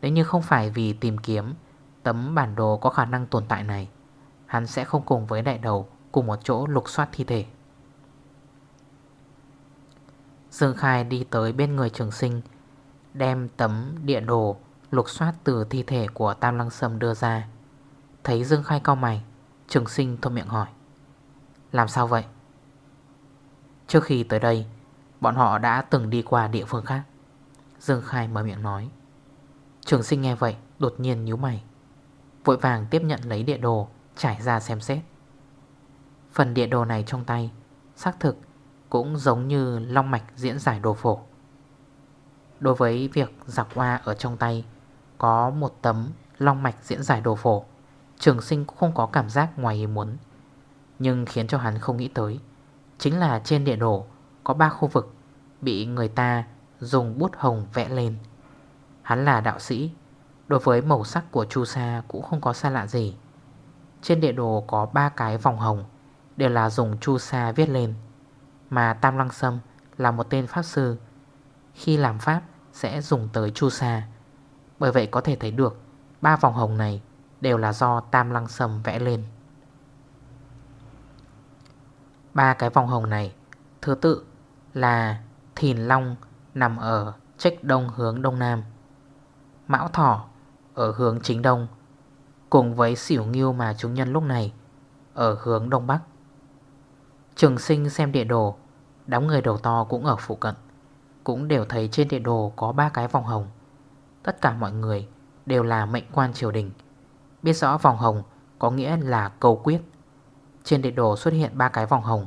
Nếu như không phải vì tìm kiếm Tấm bản đồ có khả năng tồn tại này, Hắn sẽ không cùng với đại đầu Cùng một chỗ lục soát thi thể. Dương Khai đi tới bên người trường sinh, Đem tấm địa đồ Lục soát từ thi thể của Tam Lăng Sâm đưa ra. Thấy Dương Khai cao mày, Trường sinh thông miệng hỏi. Làm sao vậy? Trước khi tới đây, Bọn họ đã từng đi qua địa phương khác. Dương Khai mở miệng nói. Trường sinh nghe vậy, đột nhiên nhíu mày. Vội vàng tiếp nhận lấy địa đồ, Trải ra xem xét. Phần địa đồ này trong tay, Xác thực cũng giống như long mạch diễn giải đồ phổ. Đối với việc giặc hoa ở trong tay, Có một tấm long mạch diễn giải đồ phổ, Trường sinh cũng không có cảm giác ngoài ý muốn. Nhưng khiến cho hắn không nghĩ tới. Chính là trên địa đồ, Có 3 khu vực Bị người ta dùng bút hồng vẽ lên. Hắn là đạo sĩ, Đối với màu sắc của chu sa cũng không có xa lạ gì. Trên địa đồ có 3 cái vòng hồng, Đều là dùng chu sa viết lên. Mà Tam Lăng Sâm là một tên pháp sư, Khi làm pháp sẽ dùng tới chu sa. Bởi vậy có thể thấy được, ba vòng hồng này đều là do Tam Lăng Sâm vẽ lên. Ba cái vòng hồng này. Thứ tự là Thìn Long nằm ở trách đông hướng đông nam. Mão Thỏ ở hướng chính đông, Cùng với xỉu nghiêu mà chúng nhân lúc này Ở hướng đông bắc. Trường sinh xem địa đồ, Đám người đầu to cũng ở phụ cận, Cũng đều thấy trên địa đồ có ba cái vòng hồng. Tất cả mọi người đều là mệnh quan triều đình. Biết rõ vòng hồng có nghĩa là cầu quyết. Trên địa đồ xuất hiện ba cái vòng hồng.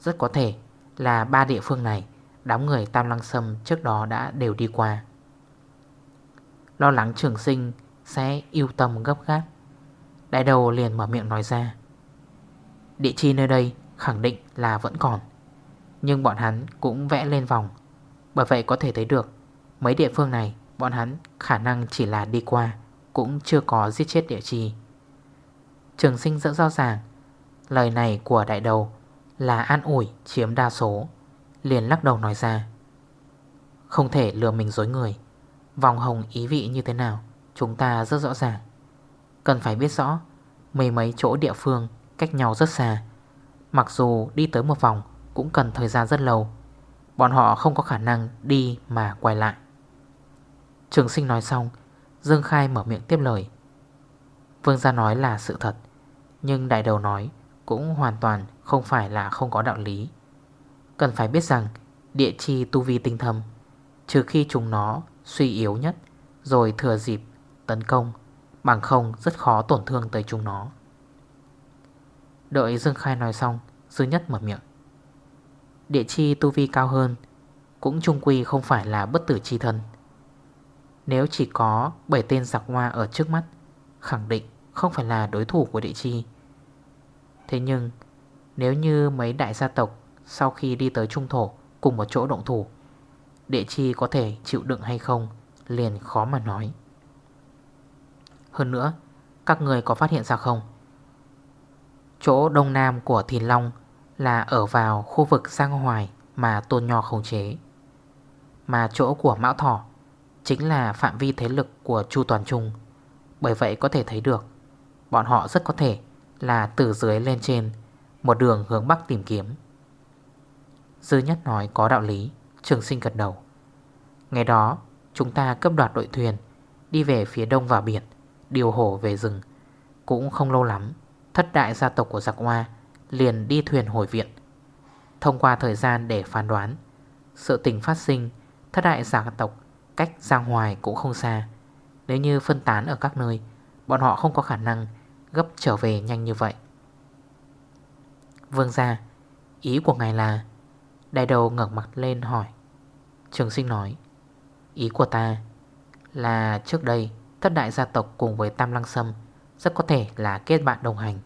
Rất có thể là ba địa phương này, Đám người Tam Lăng Sâm trước đó đã đều đi qua. Lo lắng trường sinh sẽ yêu tâm gấp gáp. Đại đầu liền mở miệng nói ra. Địa chi nơi đây khẳng định là vẫn còn, Nhưng bọn hắn cũng vẽ lên vòng. Bởi vậy có thể thấy được, Mấy địa phương này bọn hắn khả năng chỉ là đi qua, Cũng chưa có giết chết địa chi. Trường sinh rất rõ ràng Lời này của đại đầu Là an ủi chiếm đa số, Liền lắc đầu nói ra. Không thể lừa mình dối người. Vòng hồng ý vị như thế nào, Chúng ta rất rõ ràng. Cần phải biết rõ Mấy mấy chỗ địa phương cách nhau rất xa. Mặc dù đi tới một vòng Cũng cần thời gian rất lâu. Bọn họ không có khả năng đi mà quay lại. Trường sinh nói xong, Dương Khai mở miệng tiếp lời. Vương gia nói là sự thật, Nhưng đại đầu nói cũng hoàn toàn không phải là không có đạo lý. Cần phải biết rằng, Địa chi tu vi tinh thâm, Trừ khi chúng nó suy yếu nhất, Rồi thừa dịp, tấn công, Bằng không rất khó tổn thương tới chúng nó. Đợi Dương Khai nói xong, Dư nhất mở miệng. Địa chi tu vi cao hơn Cũng trung quy không phải là bất tử chi thân. Nếu chỉ có 7 tên giặc hoa ở trước mắt, Khẳng định không phải là đối thủ của địa chi. Thế nhưng, Nếu như mấy đại gia tộc Sau khi đi tới trung thổ Cùng một chỗ động thủ, Địa chi có thể chịu đựng hay không Liền khó mà nói. Hơn nữa, Các người có phát hiện ra không? Chỗ đông nam của Thìn Long Là ở vào khu vực Giang Hoài Mà Tôn Nho khống chế. Mà chỗ của Mão Thỏ Chính là phạm vi thế lực của Chu Toàn Trung. Bởi vậy có thể thấy được, Bọn họ rất có thể là từ dưới lên trên, Một đường hướng Bắc tìm kiếm. Dư nhất nói có đạo lý, Trường sinh gật đầu. Ngày đó, chúng ta cấp đoạt đội thuyền, Đi về phía đông vào biển, Điều hổ về rừng. Cũng không lâu lắm, Thất đại gia tộc của giặc hoa Liền đi thuyền hồi viện. Thông qua thời gian để phán đoán, Sự tình phát sinh, Thất đại gia tộc cách Giang Hoài cũng không xa. Nếu như phân tán ở các nơi, Bọn họ không có khả năng Gấp trở về nhanh như vậy. Vương ra Ý của ngài là, Đại đầu ngẩng mặt lên hỏi. Trường sinh nói, Ý của ta là trước đây Thất đại gia tộc cùng với Tam Lăng Sâm Rất có thể là kết bạn đồng hành.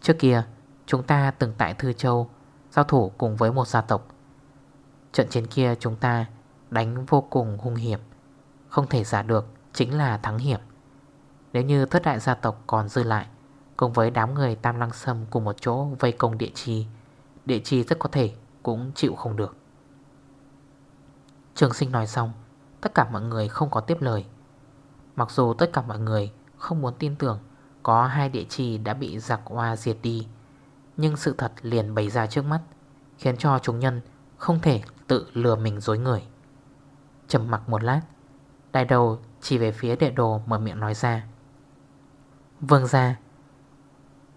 Trước kia, Chúng ta từng tại Thư Châu Giao thủ cùng với một gia tộc. Trận chiến kia chúng ta Đánh vô cùng hung hiểm, Không thể giả được chính là thắng hiểm. Nếu như thất đại gia tộc còn dư lại, Cùng với đám người Tam Lăng Sâm Cùng một chỗ vây công địa chi Địa chi rất có thể cũng chịu không được. Trường sinh nói xong, Tất cả mọi người không có tiếp lời. Mặc dù tất cả mọi người không muốn tin tưởng Có hai địa trì đã bị giặc hoa diệt đi, Nhưng sự thật liền bày ra trước mắt, Khiến cho chúng nhân không thể tự lừa mình dối người. Chầm mặc một lát Đại đầu chỉ về phía đệ đồ mở miệng nói ra. Vâng ra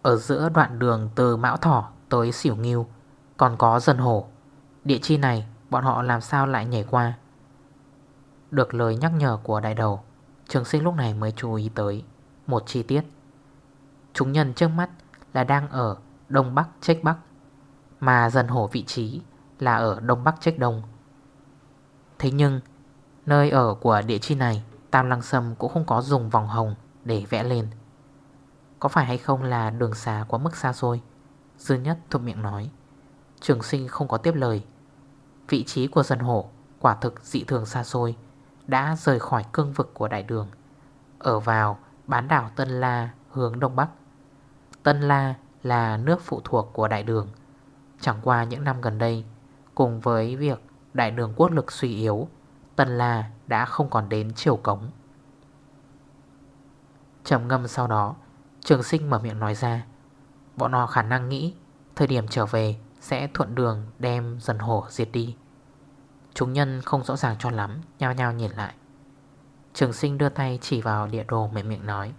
Ở giữa đoạn đường từ Mão Thỏ tới Xỉu Nghiêu, Còn có dần hổ Địa chi này bọn họ làm sao lại nhảy qua? Được lời nhắc nhở của đại đầu, Trường sinh lúc này mới chú ý tới Một chi tiết. Chúng nhân trước mắt là đang ở Đông Bắc trách Bắc, Mà dần hổ vị trí là ở Đông Bắc trách Đông. Thế nhưng, Nơi ở của địa chi này, Tam Lăng Sâm cũng không có dùng vòng hồng Để vẽ lên. Có phải hay không là đường xá quá mức xa xôi? Dư nhất thuộc miệng nói. Trường sinh không có tiếp lời. Vị trí của dân hổ Quả thực dị thường xa xôi, Đã rời khỏi cương vực của đại đường. Ở vào, bán đảo Tân La hướng Đông Bắc. Tân La là nước phụ thuộc của đại đường. Chẳng qua những năm gần đây, Cùng với việc đại đường quốc lực suy yếu, Tân La đã không còn đến triều cống. Trầm ngâm sau đó Trường sinh mở miệng nói ra. Bọn họ khả năng nghĩ Thời điểm trở về sẽ thuận đường đem dần hổ diệt đi. Chúng nhân không rõ ràng cho lắm, Nhao nhao nhìn lại. Trường sinh đưa tay chỉ vào địa đồ mềm miệng nói.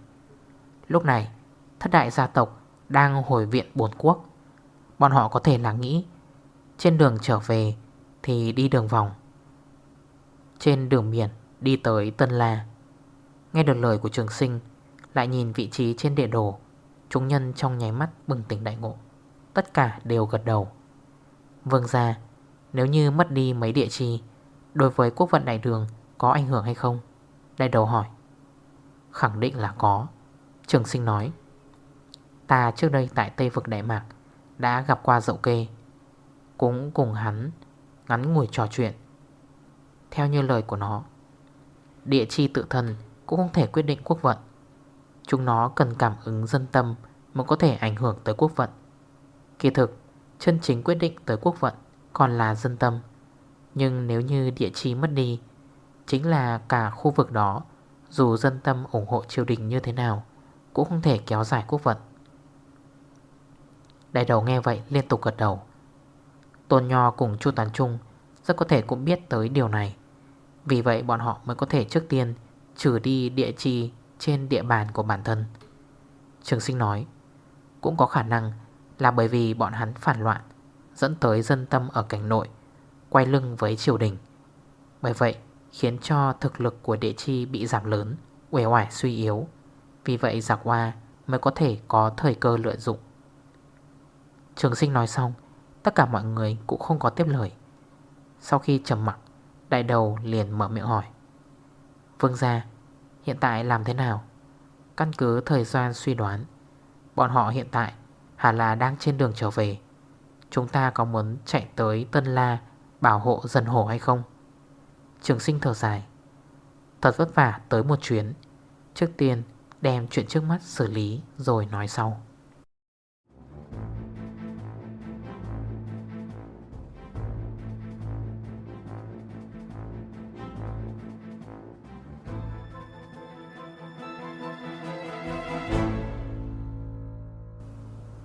Lúc này, Thất đại gia tộc đang hồi viện bốn quốc. Bọn họ có thể là nghĩ, Trên đường trở về Thì đi đường vòng. Trên đường biển Đi tới Tân La. Nghe được lời của trường sinh lại nhìn vị trí trên địa đồ. Chúng nhân trong nháy mắt bừng tỉnh đại ngộ. Tất cả đều gật đầu. Vương ra Nếu như mất đi mấy địa chi, Đối với quốc vận đại đường Có ảnh hưởng hay không? Đại đầu hỏi. Khẳng định là có. Trường sinh nói. Ta trước đây tại Tây Vực Đại Mạc Đã gặp qua dậu kê. Cũng cùng hắn ngắn ngủi trò chuyện. Theo như lời của nó, Địa chi tự thân cũng không thể quyết định quốc vận. Chúng nó cần cảm ứng dân tâm Mới có thể ảnh hưởng tới quốc vận. Kỳ thực, Chân chính quyết định tới quốc vận Còn là dân tâm. Nhưng nếu như địa chi mất đi, Chính là cả khu vực đó, Dù dân tâm ủng hộ triều đình như thế nào, Cũng không thể kéo dài quốc vận. Đại đầu nghe vậy liên tục gật đầu. Tôn Nho cùng Chu Tán Trung Rất có thể cũng biết tới điều này. Vì vậy bọn họ mới có thể trước tiên Trừ đi địa chi trên địa bàn của bản thân. Trường sinh nói, Cũng có khả năng là bởi vì bọn hắn phản loạn, Dẫn tới dân tâm ở cảnh nội, Quay lưng với triều đình. Bởi vậy, khiến cho thực lực của địa chi bị giảm lớn, Uể hoài suy yếu. Vì vậy giặc hoa mới có thể có thời cơ lợi dụng. Trường sinh nói xong, Tất cả mọi người cũng không có tiếp lời. Sau khi trầm mặc, Đại đầu liền mở miệng hỏi, Vương gia Hiện tại làm thế nào? Căn cứ thời gian suy đoán, Bọn họ hiện tại Hẳn là đang trên đường trở về. Chúng ta có muốn chạy tới Tân La Bảo hộ dân hồ hay không? Trường sinh thở dài. Thật vất vả tới một chuyến. Trước tiên đem chuyện trước mắt xử lý Rồi nói sau.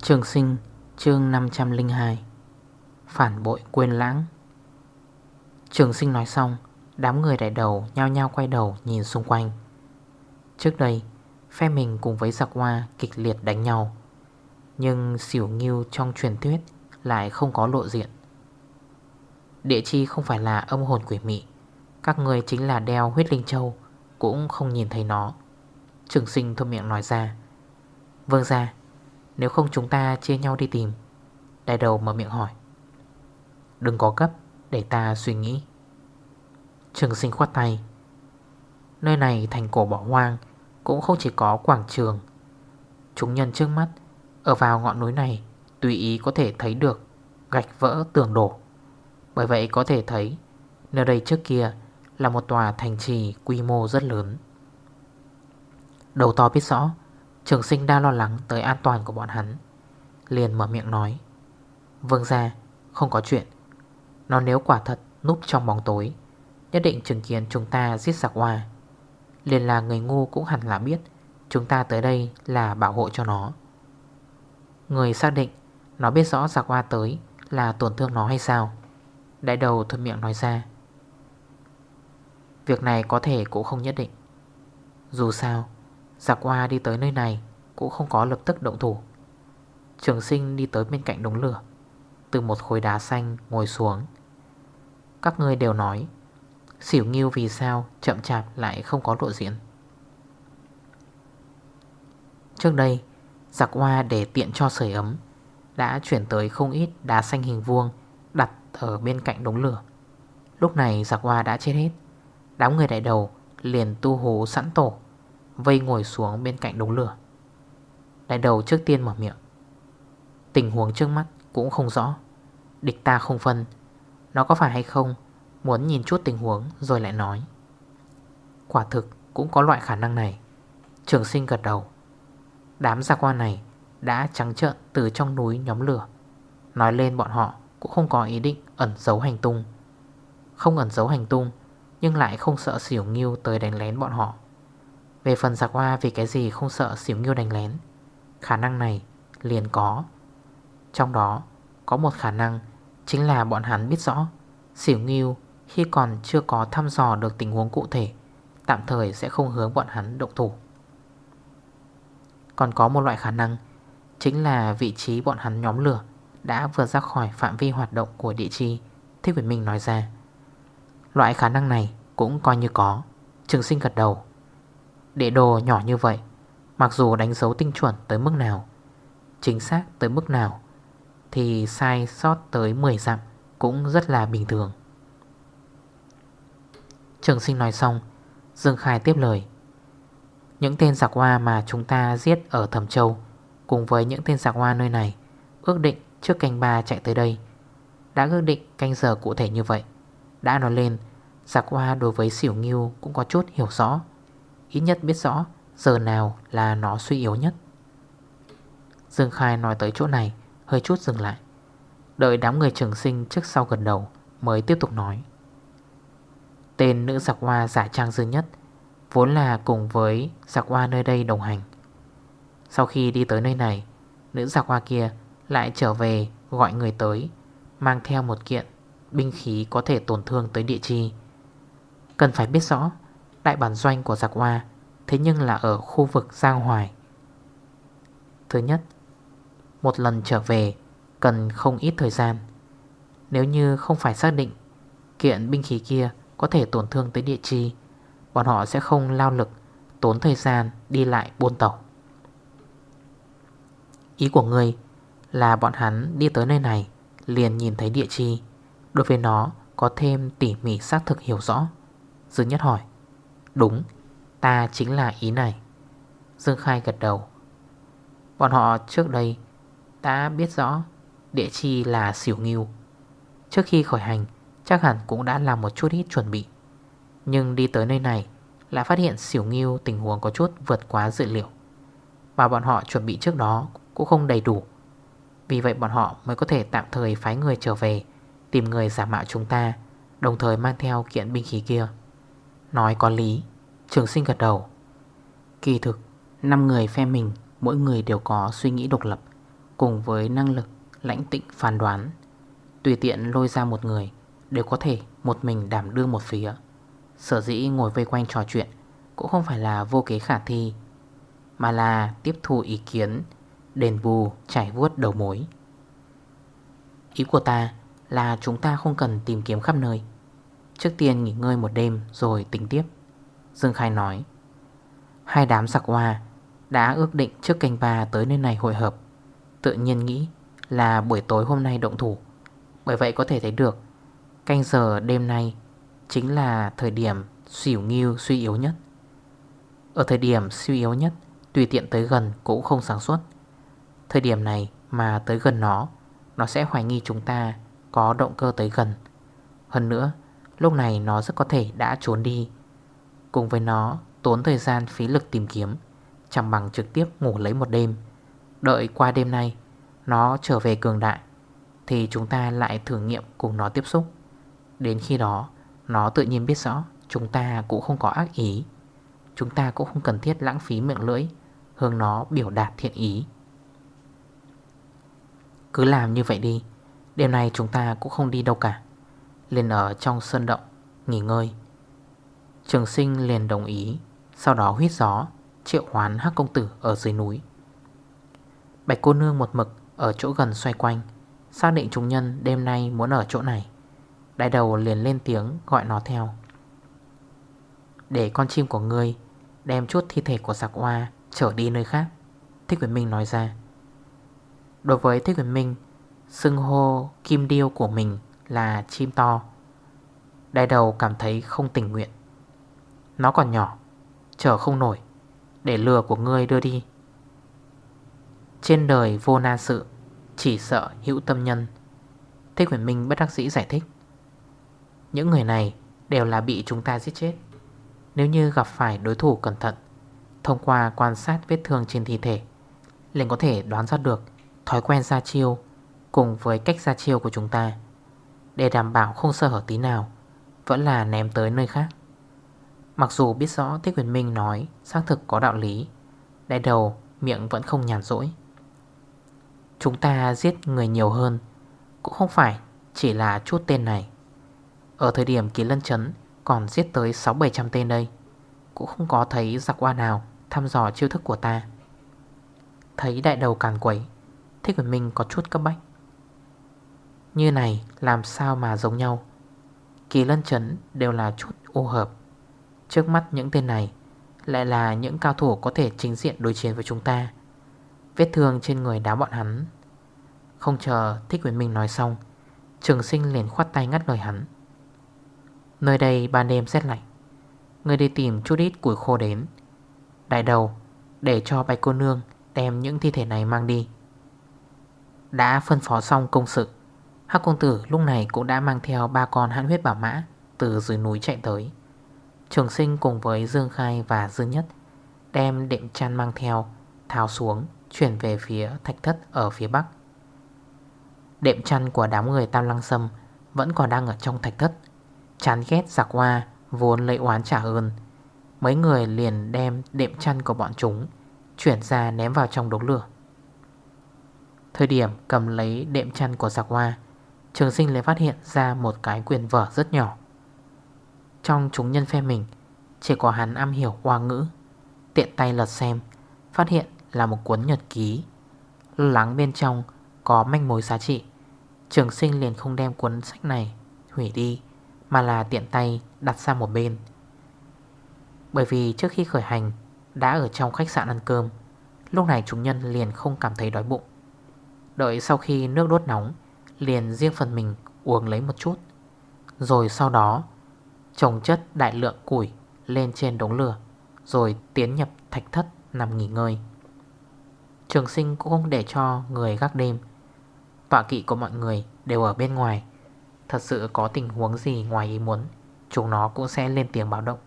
Trường sinh, chương 502 Phản bội quên lãng. Trường sinh nói xong, Đám người đại đầu nhao nhao quay đầu nhìn xung quanh. Trước đây, Phe mình cùng với giặc hoa kịch liệt đánh nhau. Nhưng xỉu nghiêu trong truyền thuyết Lại không có lộ diện. Địa chi không phải là âm hồn quỷ mị. Các người chính là đeo huyết linh châu, Cũng không nhìn thấy nó. Trường sinh thôi miệng nói ra. Vâng ra nếu không chúng ta chia nhau đi tìm? Đại đầu mở miệng hỏi. Đừng có cấp để ta suy nghĩ. Trường sinh khoát tay. Nơi này thành cổ bỏ hoang, Cũng không chỉ có quảng trường. Chúng nhân trước mắt, Ở vào ngọn núi này, Tùy ý có thể thấy được Gạch vỡ tường đổ. Bởi vậy có thể thấy, Nơi đây trước kia là một tòa thành trì quy mô rất lớn. Đầu to biết rõ Trường sinh đang lo lắng tới an toàn của bọn hắn. Liền mở miệng nói, Vương ra Không có chuyện. Nó nếu quả thật núp trong bóng tối, Nhất định chứng kiến chúng ta giết giặc hoa Liền là người ngu cũng hẳn là biết Chúng ta tới đây là bảo hộ cho nó. Người xác định Nó biết rõ giặc hoa tới Là tổn thương nó hay sao? Đại đầu thuận miệng nói ra, Việc này có thể cũng không nhất định. Dù sao Dạ giặc hoa đi tới nơi này Cũng không có lập tức động thủ. Trường sinh đi tới bên cạnh đống lửa, Từ một khối đá xanh ngồi xuống. Các người đều nói, Xỉu nghiêu vì sao chậm chạp lại không có lộ diện. Trước đây dạ Giặc hoa để tiện cho sưởi ấm, Đã chuyển tới không ít đá xanh hình vuông Đặt ở bên cạnh đống lửa. Lúc này dạ giặc hoa đã chết hết. Đám người đại đầu liền tu hú sẵn tổ. Vây ngồi xuống bên cạnh đống lửa. Đại đầu trước tiên mở miệng. Tình huống trước mắt cũng không rõ. Địch ta không phân. Nó có phải hay không? Muốn nhìn chút tình huống rồi lại nói. Quả thực cũng có loại khả năng này. Trường sinh gật đầu. Đám gia quan này đã trắng trợn từ trong núi nhóm lửa. Nói lên bọn họ cũng không có ý định ẩn giấu hành tung. Không ẩn giấu hành tung, Nhưng lại không sợ xỉu nghiêu tới đánh lén bọn họ về phần giặc hoa vì cái gì không sợ xỉu nghiêu đánh lén, Khả năng này liền có. Trong đó, có một khả năng Chính là bọn hắn biết rõ, Xỉu nghiêu khi còn chưa có thăm dò được tình huống cụ thể, Tạm thời sẽ không hướng bọn hắn động thủ. Còn có một loại khả năng Chính là vị trí bọn hắn nhóm lửa Đã vừa ra khỏi phạm vi hoạt động của địa chi, Thích Việt Minh nói ra. Loại khả năng này cũng coi như có. Trường sinh gật đầu. Địa đồ nhỏ như vậy, Mặc dù đánh dấu tinh chuẩn tới mức nào, Chính xác tới mức nào, Thì sai sót tới 10 dặm Cũng rất là bình thường. Trường sinh nói xong, Dương Khai tiếp lời. Những tên giặc hoa mà chúng ta giết ở Thẩm Châu, Cùng với những tên giặc hoa nơi này, Ước định trước canh ba chạy tới đây. Đã ước định canh giờ cụ thể như vậy, Đã nói lên, Giặc hoa đối với xỉu nghiêu cũng có chút hiểu rõ. Ít nhất biết rõ, Giờ nào là nó suy yếu nhất. Dương Khai nói tới chỗ này, Hơi chút dừng lại. Đợi đám người trường sinh trước sau gần đầu, Mới tiếp tục nói. Tên nữ giặc hoa giả trang dư nhất, Vốn là cùng với giặc hoa nơi đây đồng hành. Sau khi đi tới nơi này, Nữ giặc hoa kia lại trở về gọi người tới, Mang theo một kiện Binh khí có thể tổn thương tới địa chi. Cần phải biết rõ Đại bản doanh của giặc hoa, Thế nhưng là ở khu vực Giang Hoài. Thứ nhất, Một lần trở về Cần không ít thời gian. Nếu như không phải xác định Kiện binh khí kia có thể tổn thương tới địa chi, Bọn họ sẽ không lao lực, Tốn thời gian đi lại buôn tàu. Ý của ngươi là bọn hắn đi tới nơi này Liền nhìn thấy địa chi, Đối với nó có thêm tỉ mỉ xác thực hiểu rõ. Dương Nhất hỏi. Đúng, Ta chính là ý này. Dương Khai gật đầu. Bọn họ trước đây đã biết rõ địa chi là xỉu nghiêu. Trước khi khởi hành, chắc hẳn cũng đã làm một chút ít chuẩn bị. Nhưng đi tới nơi này lại phát hiện xỉu nghiêu tình huống có chút vượt quá dự liệu. Và bọn họ chuẩn bị trước đó cũng không đầy đủ. Vì vậy bọn họ mới có thể tạm thời phái người trở về, Tìm người giả mạo chúng ta, Đồng thời mang theo kiện binh khí kia. Nói có lý. Trường sinh gật đầu. Kỳ thực 5 người phe mình, Mỗi người đều có suy nghĩ độc lập, Cùng với năng lực, lãnh tịnh, phán đoán. Tùy tiện lôi ra một người, Đều có thể một mình đảm đương một phía. Sở dĩ ngồi vây quanh trò chuyện Cũng không phải là vô kế khả thi, Mà là tiếp thu ý kiến, Đền bù, trải vuốt đầu mối. Ý của ta là chúng ta không cần tìm kiếm khắp nơi. Trước tiên nghỉ ngơi một đêm rồi tính tiếp. Dương Khai nói, Hai đám sạc hoa đã ước định trước canh ba tới nơi này hội hợp. Tự nhiên nghĩ là buổi tối hôm nay động thủ. Bởi vậy có thể thấy được, Canh giờ đêm nay Chính là thời điểm xỉu nghiêu suy yếu nhất. Ở thời điểm suy yếu nhất, Tùy tiện tới gần cũng không sáng suốt. Thời điểm này mà tới gần nó Nó sẽ hoài nghi chúng ta Có động cơ tới gần. Hơn nữa Lúc này nó rất có thể đã trốn đi. Cùng với nó, tốn thời gian phí lực tìm kiếm, Chẳng bằng trực tiếp ngủ lấy một đêm. Đợi qua đêm nay, Nó trở về cường đại, Thì chúng ta lại thử nghiệm cùng nó tiếp xúc. Đến khi đó, Nó tự nhiên biết rõ Chúng ta cũng không có ác ý. Chúng ta cũng không cần thiết lãng phí miệng lưỡi, Hướng nó biểu đạt thiện ý. Cứ làm như vậy đi, Đêm nay chúng ta cũng không đi đâu cả liền ở trong sơn động, Nghỉ ngơi. Trường sinh liền đồng ý, Sau đó huyết gió, Triệu hoán hắc công tử ở dưới núi. Bạch cô nương một mực Ở chỗ gần xoay quanh, Xác định chúng nhân đêm nay muốn ở chỗ này. Đại đầu liền lên tiếng gọi nó theo. Để con chim của ngươi Đem chút thi thể của giặc hoa Trở đi nơi khác, Thích Quyền Minh nói ra. Đối với Thích Quyền Minh, Xưng hô kim điêu của mình là chim to. Đại đầu cảm thấy không tình nguyện. Nó còn nhỏ Chở không nổi, Để lừa của ngươi đưa đi. Trên đời vô na sự, Chỉ sợ hữu tâm nhân. Thích Quyền Minh bất đắc dĩ giải thích. Những người này đều là bị chúng ta giết chết. Nếu như gặp phải đối thủ cẩn thận, Thông qua quan sát vết thương trên thi thể, liền có thể đoán ra được Thói quen ra chiêu Cùng với cách ra chiêu của chúng ta. Để đảm bảo không sơ hở tí nào, Vẫn là ném tới nơi khác. Mặc dù biết rõ Thích Quyền Minh nói Xác thực có đạo lý, Đại đầu miệng vẫn không nhàn rỗi. Chúng ta giết người nhiều hơn Cũng không phải chỉ là chút tên này. Ở thời điểm kỳ lân chấn Còn giết tới 6-700 tên đây, Cũng không có thấy giặc qua nào Thăm dò chiêu thức của ta. Thấy đại đầu càn quấy, Thích Quyền Minh có chút cấp bách. Như này, làm sao mà giống nhau? Kỳ lân chấn đều là chút ô hợp. Trước mắt những tên này, Lại là những cao thủ có thể chính diện đối chiến với chúng ta. Vết thương trên người đá bọn hắn. Không chờ Thích Quyền Minh nói xong, Trường sinh liền khoát tay ngắt lời hắn. Nơi đây ban đêm rét lạnh. Người đi tìm chút ít củi khô đến. Đại đầu, Để cho bạch cô nương Đem những thi thể này mang đi. Đã phân phó xong công sự. Hắc công tử lúc này cũng đã mang theo ba con hãn huyết bảo mã Từ dưới núi chạy tới. Trường sinh cùng với Dương Khai và Dương Nhất Đem đệm chăn mang theo, Tháo xuống, Chuyển về phía thạch thất ở phía bắc. Đệm chăn của đám người Tam Lăng Sâm Vẫn còn đang ở trong thạch thất. Chán ghét giặc hoa Vốn lấy oán trả ơn. Mấy người liền đem đệm chăn của bọn chúng Chuyển ra ném vào trong đống lửa. Thời điểm cầm lấy đệm chăn của giặc hoa Trường sinh lại phát hiện ra một cái quyền vở rất nhỏ. Trong chúng nhân phe mình, Chỉ có hắn am hiểu hoa ngữ, Tiện tay lật xem, Phát hiện là một cuốn nhật ký. Lắng bên trong có manh mối giá trị, Trường sinh liền không đem cuốn sách này hủy đi, Mà là tiện tay đặt sang một bên. Bởi vì trước khi khởi hành, Đã ở trong khách sạn ăn cơm, Lúc này chúng nhân liền không cảm thấy đói bụng. Đợi sau khi nước đốt nóng Liền riêng phần mình uống lấy một chút. Rồi sau đó, Trồng chất đại lượng củi Lên trên đống lửa, Rồi tiến nhập thạch thất nằm nghỉ ngơi. Trường sinh cũng không để cho người gác đêm. Tọa kỵ của mọi người đều ở bên ngoài. Thật sự có tình huống gì ngoài ý muốn, Chúng nó cũng sẽ lên tiếng báo động.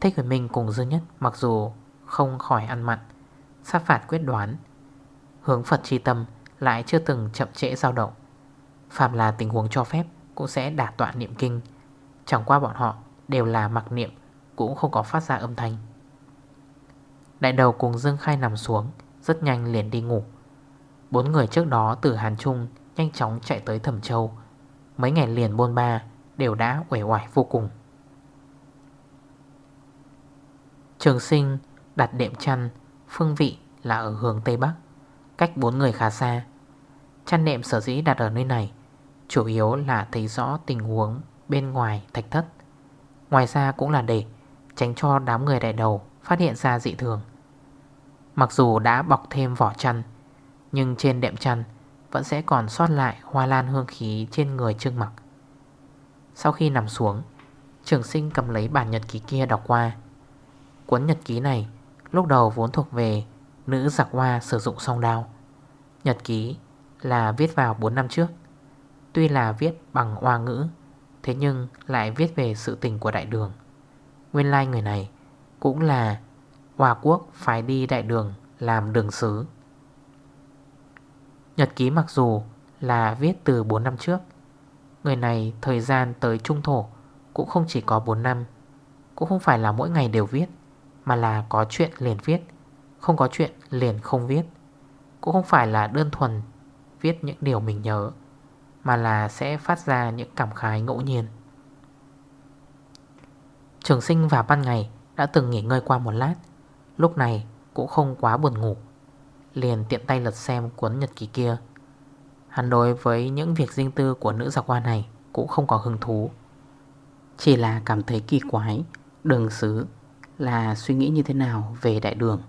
Thích Huyền Minh cùng dư Nhất Mặc dù không khỏi ăn mặn, Sát phạt quyết đoán, Hướng Phật chi tâm lại chưa từng chậm trễ dao động. Phạm là tình huống cho phép Cũng sẽ đả tọa niệm kinh. Chẳng qua bọn họ đều là mặc niệm, Cũng không có phát ra âm thanh. Đại đầu cùng Dương Khai nằm xuống, Rất nhanh liền đi ngủ. Bốn người trước đó từ Hàn Trung Nhanh chóng chạy tới Thẩm Châu. Mấy ngày liền bôn ba Đều đã quẩy hoài vô cùng. Trường sinh đặt đệm chăn, Phương vị là ở hướng Tây Bắc. Cách bốn người khá xa. Chăn nệm sở dĩ đặt ở nơi này Chủ yếu là thấy rõ tình huống Bên ngoài thạch thất. Ngoài ra cũng là để Tránh cho đám người đại đầu Phát hiện ra dị thường. Mặc dù đã bọc thêm vỏ chăn, Nhưng trên đệm chăn Vẫn sẽ còn sót lại hoa lan hương khí Trên người trương mặc. Sau khi nằm xuống, Trường sinh cầm lấy bản nhật ký kia đọc qua. Cuốn nhật ký này Lúc đầu vốn thuộc về Nữ giặc hoa sử dụng song đao. Nhật ký là viết vào 4 năm trước. Tuy là viết bằng hoa ngữ, Thế nhưng lại viết về sự tình của đại đường. Nguyên lai like người này Cũng là Hoa quốc phải đi đại đường Làm đường sứ. Nhật ký mặc dù Là viết từ 4 năm trước, Người này thời gian tới trung thổ Cũng không chỉ có 4 năm, Cũng không phải là mỗi ngày đều viết, Mà là có chuyện liền viết. Không có chuyện liền không viết. Cũng không phải là đơn thuần Viết những điều mình nhớ, Mà là sẽ phát ra những cảm khái ngẫu nhiên. Trường sinh vào ban ngày Đã từng nghỉ ngơi qua một lát, Lúc này cũng không quá buồn ngủ, Liền tiện tay lật xem cuốn nhật ký kia. Hắn đối với những việc riêng tư của nữ giặc hoa này Cũng không có hứng thú. Chỉ là cảm thấy kỳ quái Đường xứ là suy nghĩ như thế nào về đại đường.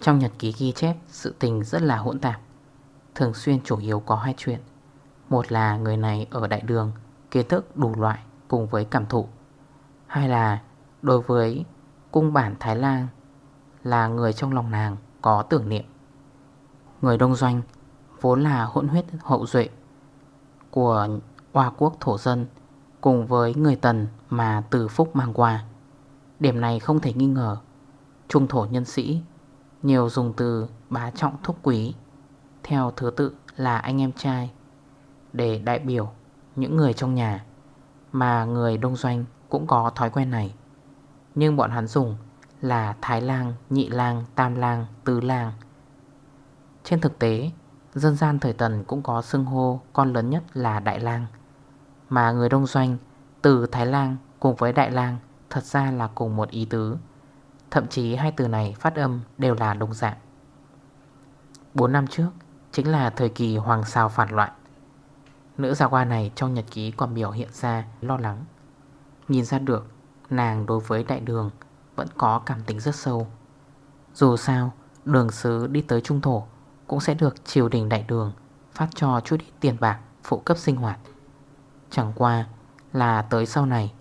Trong nhật ký ghi chép, Sự tình rất là hỗn tạp. Thường xuyên chủ yếu có hai chuyện. Một là người này ở đại đường, Kiến thức đủ loại cùng với cảm thụ. Hai là đối với cung bản Thái Lan Là người trong lòng nàng có tưởng niệm. Người đông doanh Vốn là hỗn huyết hậu duệ Của Hoa quốc thổ dân Cùng với người tần mà từ phúc mang qua. Điểm này không thể nghi ngờ, Trung thổ nhân sĩ nhiều dùng từ bá trọng thúc quý. Theo thứ tự là anh em trai. Để đại biểu những người trong nhà Mà người đông doanh cũng có thói quen này. Nhưng bọn hắn dùng là Thái lang, Nhị lang, Tam lang, Tứ lang. Trên thực tế Dân gian thời tần cũng có xưng hô con lớn nhất là Đại lang. Mà người đông doanh từ Thái lang cùng với Đại lang Thật ra là cùng một ý tứ. Thậm chí hai từ này phát âm đều là đồng dạng. 4 năm trước, Chính là thời kỳ hoàng sao phản loạn. Nữ gia qua này trong nhật ký còn biểu hiện ra lo lắng. Nhìn ra được, Nàng đối với đại đường Vẫn có cảm tình rất sâu. Dù sao, đường sứ đi tới trung thổ Cũng sẽ được triều đình đại đường Phát cho chút ít tiền bạc Phụ cấp sinh hoạt. Chẳng qua là tới sau này,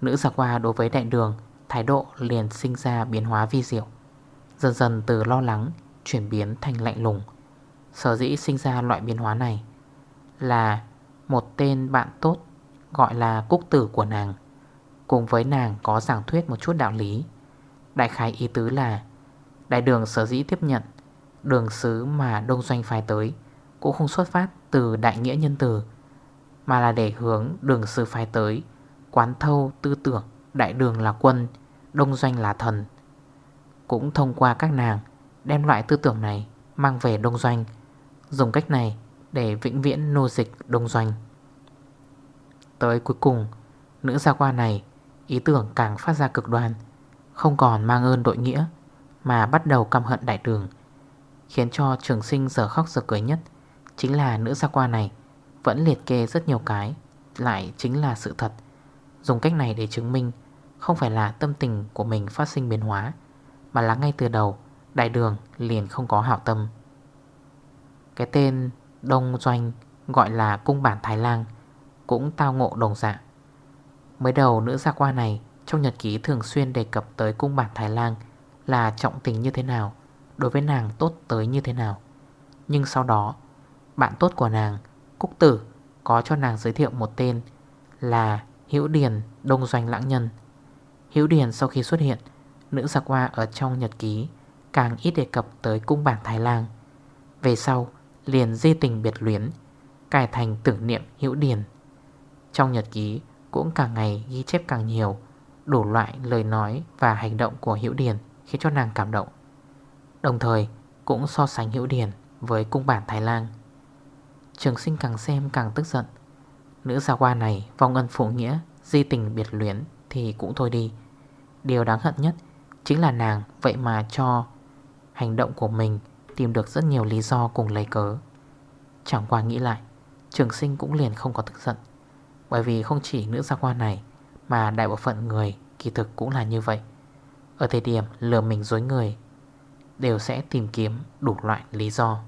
Nữ giả qua đối với đại đường Thái độ liền sinh ra biến hóa vi diệu. Dần dần từ lo lắng Chuyển biến thành lạnh lùng. Sở dĩ sinh ra loại biến hóa này là một tên bạn tốt gọi là cúc tử của nàng. Cùng với nàng có giảng thuyết một chút đạo lý. Đại khái ý tứ là Đại đường sở dĩ tiếp nhận, Đường xứ mà đông doanh phái tới Cũng không xuất phát từ đại nghĩa nhân từ, Mà là để hướng đường xứ phái tới, Quán thâu tư tưởng Đại đường là quân Đông doanh là thần. Cũng thông qua các nàng, Đem loại tư tưởng này Mang về đông doanh, Dùng cách này để vĩnh viễn nô dịch đông doanh. Tới cuối cùng, Nữ gia qua này, Ý tưởng càng phát ra cực đoan, Không còn mang ơn đội nghĩa, Mà bắt đầu căm hận đại đường, Khiến cho trường sinh giờ khóc giờ cười nhất Chính là nữ gia qua này Vẫn liệt kê rất nhiều cái, Lại chính là sự thật, Dùng cách này để chứng minh không phải là tâm tình của mình phát sinh biến hóa, Mà là ngay từ đầu, Đại đường liền không có hảo tâm. Cái tên Đông Doanh Gọi là cung bản Thái Lang Cũng tao ngộ đồng dạng. Mới đầu, nữ gia qua này Trong nhật ký thường xuyên đề cập tới cung bản Thái Lang Là trọng tình như thế nào, Đối với nàng tốt tới như thế nào. Nhưng sau đó, Bạn tốt của nàng, Cúc Tử, Có cho nàng giới thiệu một tên Là Hữu Điền Đông Doanh Lãng Nhân. Hiếu Điền sau khi xuất hiện, Nữ giặc hoa ở trong nhật ký Càng ít đề cập tới cung bản Thái Lang Về sau, liền di tình biệt luyến, Cải thành tưởng niệm Hiễu điền. Trong nhật ký cũng càng ngày ghi chép càng nhiều, Đủ loại lời nói và hành động của Hiễu điền Khiến cho nàng cảm động. Đồng thời cũng so sánh Hiễu điền Với cung bản Thái Lan. Trường sinh càng xem càng tức giận. Nữ gia qua này vong ân phụ nghĩa, Di tình biệt luyến Thì cũng thôi đi. Điều đáng hận nhất Chính là nàng vậy mà cho Hành động của mình Tìm được rất nhiều lý do cùng lấy cớ. Chẳng qua nghĩ lại, Trường sinh cũng liền không có tức giận. Bởi vì không chỉ nữ gia quan này, Mà đại bộ phận người kỳ thực cũng là như vậy. Ở thời điểm lừa mình dối người, Đều sẽ tìm kiếm đủ loại lý do.